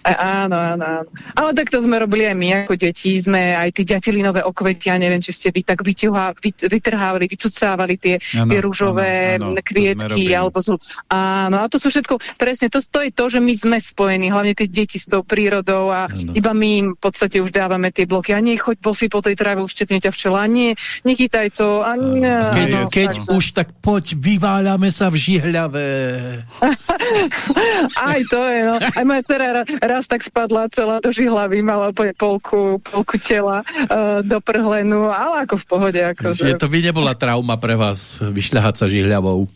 Áno, áno, áno. Ale tak to sme robili aj my ako deti. Sme aj tie ďatelinové okvetia, neviem, či ste vy tak vyťuhá, vytrhávali, vycucávali tie, ano, tie rúžové ano, ano, kvietky. Alebo zl... Áno, a to sú všetko, presne, to, to je to, že my sme spojení, hlavne tie deti s tou prírodou a ano. iba my im v podstate už dávame tie bloky. A nie, choď bosy po tej tráve, už ťa včela. A nie, nechytaj to. A nie,
a keď no, keď tak, už, tak poď, vyváľame sa v žihľave.
aj to je, no. Aj moja dcera raz tak spadla celá do žihlavy, mala polku, polku tela uh, do prhlenu, ale ako v pohode. Ako,
že... to by nebola trauma pre vás vyšľahať sa žihľavou?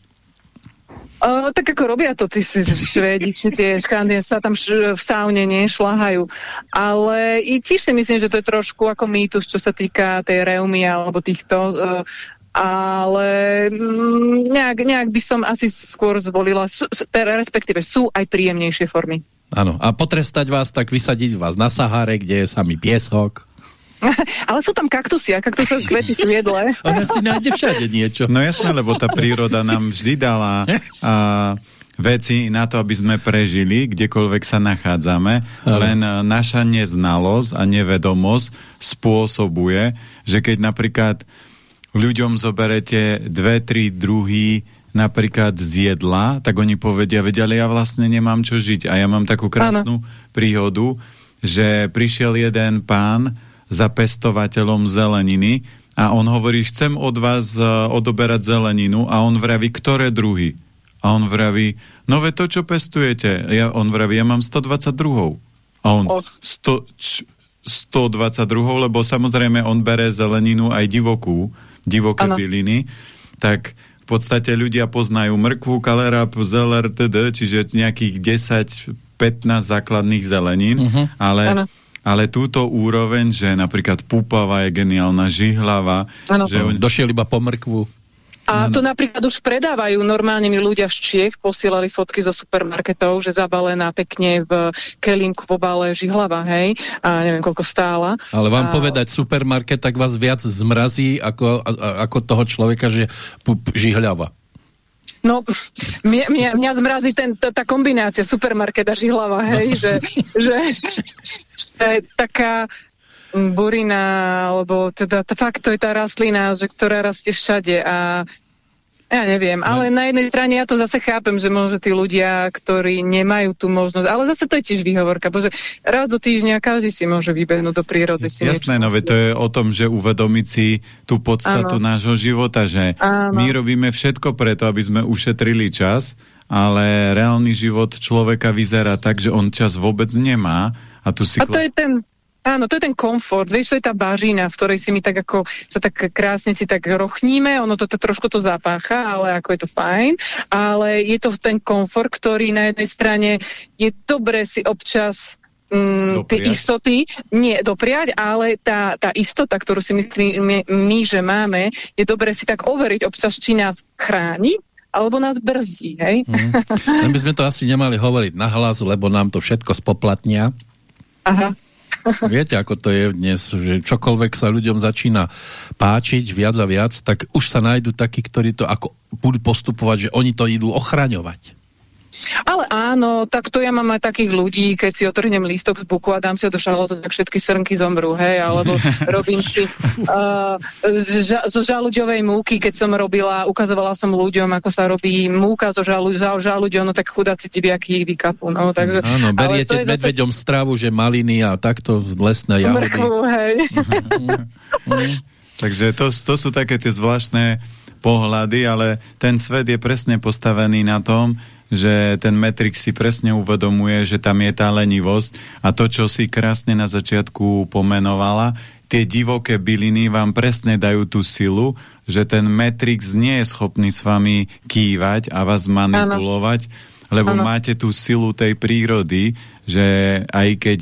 Uh, tak ako robia to tí švédi, či tie škandy sa tam v saune nešľahajú. Ale i tiež si myslím, že to je trošku ako mýtus, čo sa týka tej reumy alebo týchto uh, ale mm, nejak, nejak by som asi skôr zvolila, respektíve sú aj príjemnejšie formy.
Áno, a potrestať vás, tak vysadiť vás na Sahare, kde je samý piesok.
Ale sú tam kaktusy a kaktusové kvety sú jedle.
Ona si nájde všade niečo.
No jasné, lebo tá príroda nám vždy dala a, veci na to, aby sme prežili, kdekoľvek sa nachádzame. Ale. Len naša neznalosť a nevedomosť spôsobuje, že keď napríklad ľuďom zoberete dve, tri druhy napríklad z jedla, tak oni povedia, vedia, ale ja vlastne nemám čo žiť. A ja mám takú krásnu ano. príhodu, že prišiel jeden pán za pestovateľom zeleniny a on hovorí, chcem od vás uh, odoberať zeleninu a on vraví, ktoré druhy? A on vraví, no ve to, čo pestujete. Ja, on vraví, ja mám 122. A on, 100, č, 122, lebo samozrejme on bere zeleninu aj divokú, divoké ano. byliny, tak podstate ľudia poznajú mrkvu, kalerap, zeler, td., čiže nejakých 10-15 základných zelenín, uh mhm. -huh. ale, ale túto úroveň, že napríklad púpava je geniálna, žihlava,
ano. že on... Došiel iba po mrkvu.
A to napríklad už predávajú normálne mi ľudia z Čiech, posielali fotky zo supermarketov, že zabalená pekne v kelinku v obale žihlava, hej, a neviem koľko stála.
Ale vám a... povedať supermarket, tak vás viac zmrazí ako, ako toho človeka, že žihľava.
No, mňa, mňa, mňa zmrazí ten, tá, tá kombinácia supermarket a žihlava, hej, no. že, že, že taká burina, alebo teda fakt to je tá rastlina, že, ktorá rastie všade a ja neviem, ale na jednej strane ja to zase chápem, že možno tí ľudia, ktorí nemajú tú možnosť, ale zase to je tiež výhovorka, bože raz do týždňa každý si môže vybehnúť do prírody. Si
Jasné, no to je o tom, že uvedomiť si tú podstatu ano. nášho života, že ano. my robíme všetko preto, aby sme ušetrili čas, ale reálny život človeka vyzerá tak, že on čas vôbec nemá. A, tu si
a to je ten Áno, to je ten komfort, vieš, to je tá bažina, v ktorej si my tak ako sa tak krásne si tak rochníme, ono to, to trošku to zapácha, ale ako je to fajn, ale je to ten komfort, ktorý na jednej strane je dobre si občas mm, tie istoty, nie dopriať, ale tá, tá istota, ktorú si myslíme my, že máme, je dobre si tak overiť občas, či nás chráni, alebo nás brzdí, hej?
Mm. My sme to asi nemali hovoriť nahlas, lebo nám to všetko spoplatnia.
Aha.
Viete, ako to je dnes, že čokoľvek sa ľuďom začína páčiť viac a viac, tak už sa nájdú takí, ktorí to ako budú postupovať, že oni to idú ochraňovať.
Ale áno, tak to ja mám aj takých ľudí, keď si otrhnem lístok z buku a dám si ho do šalotu, tak všetky srnky zomrú, hej, alebo robím si uh, zo žaluďovej múky, keď som robila, ukazovala som ľuďom, ako sa robí múka zo žalu, žaluďov, no tak chudáci tibiaky ich vykapú, no, takže...
Áno, beriete medveďom zase... stravu, že maliny a takto lesné jahody. Mrkvu, hej.
takže to, to sú také tie zvláštne pohľady, ale ten svet je presne postavený na tom, že ten Matrix si presne uvedomuje, že tam je tá lenivosť a to, čo si krásne na začiatku pomenovala, tie divoké byliny vám presne dajú tú silu, že ten Matrix nie je schopný s vami kývať a vás manipulovať, ano. lebo ano. máte tú silu tej prírody, že aj keď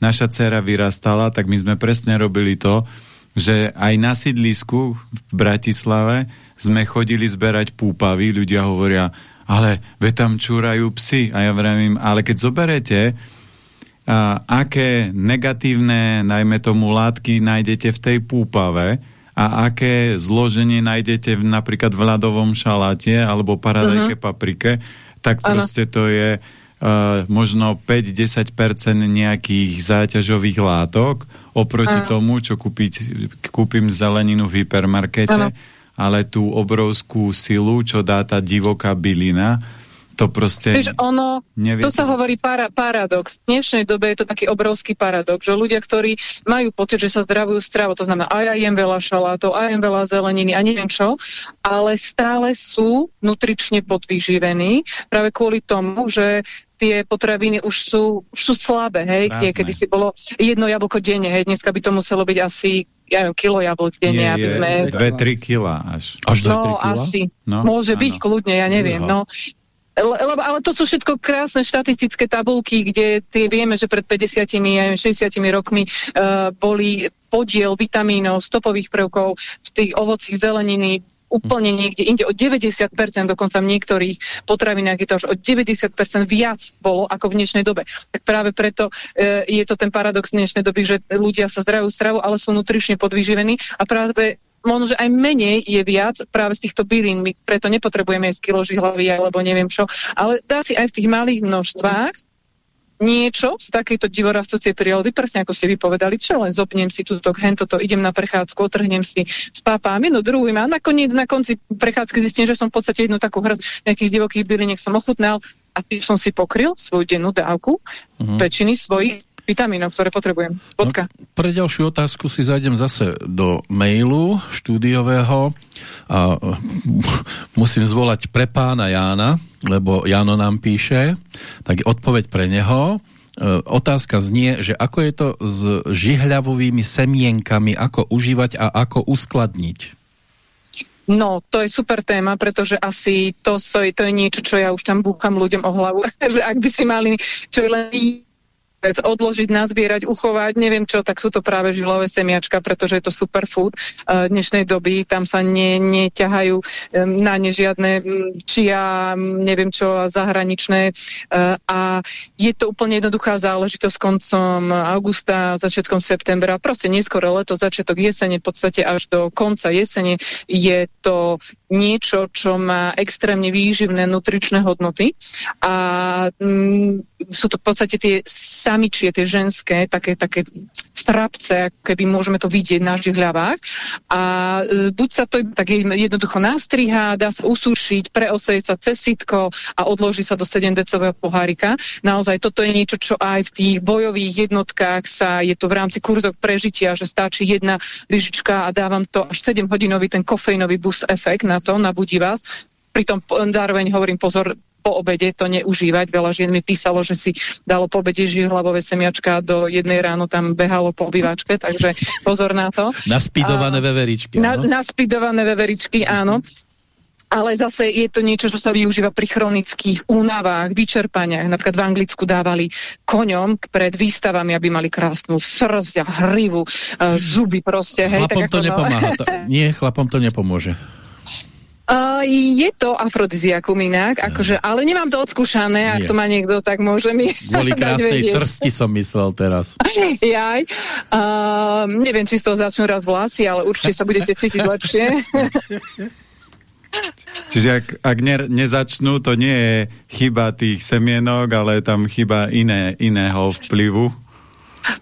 naša dcera vyrastala, tak my sme presne robili to, že aj na sídlisku v Bratislave sme chodili zberať púpavy, ľudia hovoria, ale ve tam čúrajú psy. A ja vravím, ale keď zoberete, a, aké negatívne, najmä tomu látky, nájdete v tej púpave a aké zloženie nájdete v, napríklad v ľadovom šaláte alebo paradajke, uh-huh. paprike, tak ano. proste to je uh, možno 5-10% nejakých záťažových látok oproti ano. tomu, čo kúpiť, kúpim zeleninu v hypermarkete. Ano ale tú obrovskú silu, čo dá tá divoká bylina, to proste...
Víš, ono, to sa hovorí para, paradox. V dnešnej dobe je to taký obrovský paradox, že ľudia, ktorí majú pocit, že sa zdravujú stravu, to znamená, aj ja jem veľa šalátov, aj jem veľa zeleniny a neviem čo, ale stále sú nutrične podvyživení práve kvôli tomu, že tie potraviny už sú, už sú slabé, hej, tie, kedy si bolo jedno jablko denne, hej, dneska by to muselo byť asi ja neviem, kilo jablk denne,
aby sme... 2-3 kila až.
Až 2-3 no, kila? asi. No, Môže áno. byť kľudne, ja neviem, no. Lebo, ale to sú všetko krásne štatistické tabulky, kde tie vieme, že pred 50 60 rokmi uh, boli podiel vitamínov, stopových prvkov v tých ovocích zeleniny úplne niekde inde o 90%, dokonca v niektorých potravinách je to až o 90% viac bolo ako v dnešnej dobe. Tak práve preto e, je to ten paradox dnešnej doby, že ľudia sa zdrajú stravu, ale sú nutrične podvyživení a práve možno, že aj menej je viac práve z týchto bylín. My preto nepotrebujeme jesť kilo žihlavy alebo neviem čo, ale dá si aj v tých malých množstvách niečo z takejto divorastúcej prírody, presne ako ste vypovedali, čo len zopnem si túto, hen toto, idem na prechádzku, otrhnem si, spápám jedno druhým a nakoniec na konci prechádzky zistím, že som v podstate jednu takú hrst nejakých divokých byliniek som ochutnal a tým som si pokryl svoju dennú dávku uh-huh. väčšiny svojich vitamínov, ktoré potrebujem. Bodka.
No, pre ďalšiu otázku si zajdem zase do mailu štúdiového a musím zvolať pre pána Jána, lebo Jano nám píše, tak odpoveď pre neho. E, otázka znie, že ako je to s žihľavovými semienkami, ako užívať a ako uskladniť?
No, to je super téma, pretože asi to, to je niečo, čo ja už tam búcham ľuďom o hlavu, že ak by si mali čo len vec odložiť, nazbierať, uchovať, neviem čo, tak sú to práve žilové semiačka, pretože je to superfood uh, dnešnej doby, tam sa ne, neťahajú na ne žiadne čia, neviem čo, zahraničné. Uh, a je to úplne jednoduchá záležitosť koncom augusta, začiatkom septembra, proste neskôr leto, začiatok jesene, v podstate až do konca jesene je to niečo, čo má extrémne výživné nutričné hodnoty a mm, sú to v podstate tie samičie, tie ženské, také, také strapce, keby môžeme to vidieť na žihľavách a e, buď sa to tak jednoducho nastrihá, dá sa usušiť, preoseje sa cez sitko a odloží sa do 7-decového pohárika. Naozaj toto je niečo, čo aj v tých bojových jednotkách sa, je to v rámci kurzov prežitia, že stačí jedna lyžička a dávam to až 7 hodinový ten kofeínový boost efekt na to, nabudí vás. Pritom zároveň hovorím pozor, po obede to neužívať. Veľa žien mi písalo, že si dalo po obede žihlavové semiačka do jednej ráno tam behalo po obývačke, takže pozor na to.
Naspidované veveričky.
Na, naspidované veveričky, áno ale zase je to niečo, čo sa využíva pri chronických únavách, vyčerpaniach. Napríklad v Anglicku dávali koňom pred výstavami, aby mali krásnu srst a hrivu, uh, zuby proste.
Hej, chlapom tak to no. nepomáha. To, nie, chlapom to nepomôže.
Uh, je to afrodiziakum inak, akože, ale nemám to odskúšané, ak Nie. to má niekto, tak môže mi
Kvôli krásnej srsti som myslel teraz.
Jaj. Uh, neviem, či z toho začnú raz vlasy, ale určite sa budete cítiť lepšie.
Čiže ak, ak ne, nezačnú, to nie je chyba tých semienok, ale tam chyba iné, iného vplyvu.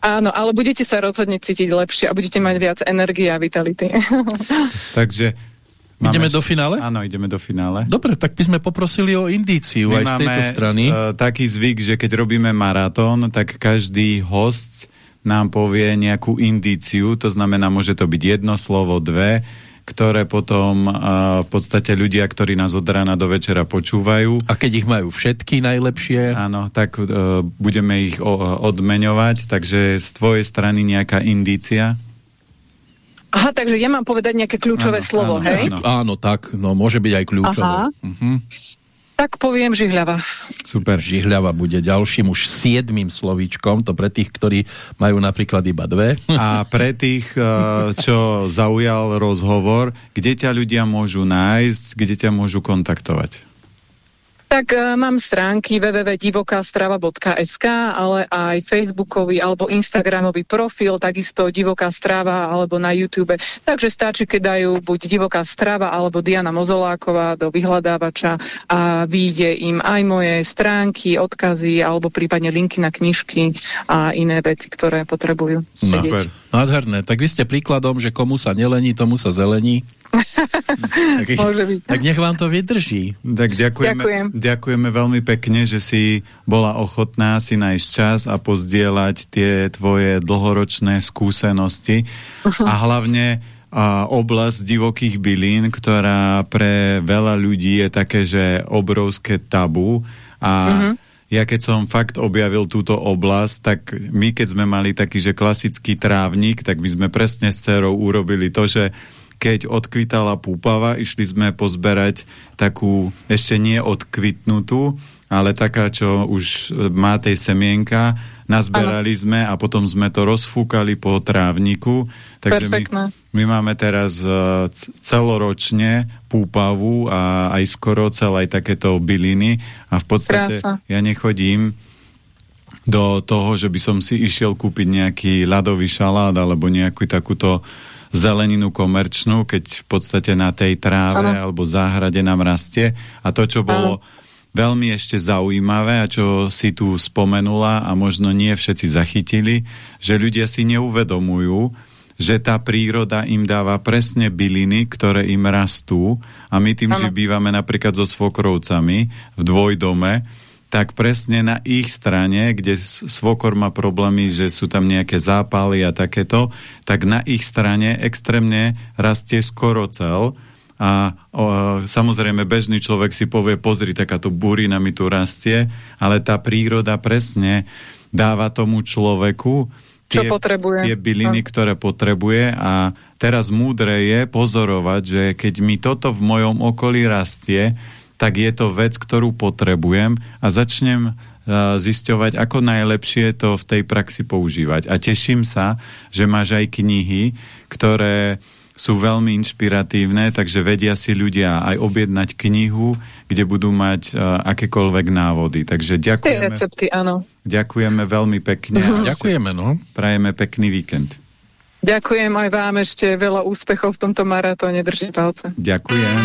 Áno, ale budete sa rozhodne cítiť lepšie a budete mať viac energie a vitality.
Takže
Máme ideme do finále?
Áno, ideme do finále.
Dobre, tak by sme poprosili o indíciu My aj z tejto strany.
Uh, taký zvyk, že keď robíme maratón, tak každý host nám povie nejakú indíciu, to znamená, môže to byť jedno slovo, dve, ktoré potom uh, v podstate ľudia, ktorí nás od rána do večera počúvajú.
A keď ich majú všetky najlepšie?
Áno, tak uh, budeme ich odmeňovať, takže z tvojej strany nejaká indícia?
Aha, takže ja mám povedať nejaké kľúčové áno, slovo,
áno,
hej?
Áno. áno, tak, no môže byť aj kľúčové. Aha. Uh-huh.
Tak poviem žihľava.
Super. Žihľava bude ďalším už siedmým slovíčkom, to pre tých, ktorí majú napríklad iba dve.
A pre tých, eh, čo zaujal rozhovor, kde ťa ľudia môžu nájsť, kde ťa môžu kontaktovať?
Tak uh, mám stránky www.divokastrava.sk, ale aj facebookový alebo instagramový profil, takisto Divoká strava alebo na YouTube. Takže stačí, keď dajú buď Divoká strava alebo Diana Mozoláková do vyhľadávača a vyjde im aj moje stránky, odkazy alebo prípadne linky na knižky a iné veci, ktoré potrebujú.
Super. Nádherné. Tak vy ste príkladom, že komu sa nelení, tomu sa zelení tak,
Môže byť.
tak nech vám to vydrží.
Tak ďakujeme, Ďakujem. ďakujeme veľmi pekne, že si bola ochotná si nájsť čas a pozdieľať tie tvoje dlhoročné skúsenosti a hlavne a oblasť divokých bylín, ktorá pre veľa ľudí je také, že obrovské tabu a mhm. -huh. ja keď som fakt objavil túto oblasť, tak my keď sme mali taký, že klasický trávnik, tak my sme presne s cerou urobili to, že keď odkvitala púpava, išli sme pozberať takú ešte nie odkvitnutú, ale taká, čo už má tej semienka, nazberali Aha. sme a potom sme to rozfúkali po trávniku. Takže my, my máme teraz uh, celoročne púpavu a aj skoro celé takéto byliny a v podstate Krása. ja nechodím do toho, že by som si išiel kúpiť nejaký ľadový šalát alebo nejakú takúto zeleninu komerčnú, keď v podstate na tej tráve ano. alebo záhrade nám rastie. A to, čo bolo ano. veľmi ešte zaujímavé a čo si tu spomenula a možno nie všetci zachytili, že ľudia si neuvedomujú, že tá príroda im dáva presne byliny, ktoré im rastú a my tým, ano. že bývame napríklad so svokrovcami v dvojdome, tak presne na ich strane, kde svokor má problémy, že sú tam nejaké zápaly a takéto, tak na ich strane extrémne rastie skorocel a o, samozrejme bežný človek si povie, pozri, takáto burina mi tu rastie, ale tá príroda presne dáva tomu človeku
tie, Čo potrebuje.
tie byliny, no. ktoré potrebuje a teraz múdre je pozorovať, že keď mi toto v mojom okolí rastie, tak je to vec, ktorú potrebujem a začnem uh, zisťovať, ako najlepšie to v tej praxi používať. A teším sa, že máš aj knihy, ktoré sú veľmi inšpiratívne, takže vedia si ľudia aj objednať knihu, kde budú mať uh, akékoľvek návody. Takže ďakujeme.
recepty, áno.
Ďakujeme veľmi pekne.
ďakujeme, no.
Prajeme pekný víkend.
Ďakujem aj vám ešte veľa úspechov v tomto maratóne. Držím palce.
Ďakujem.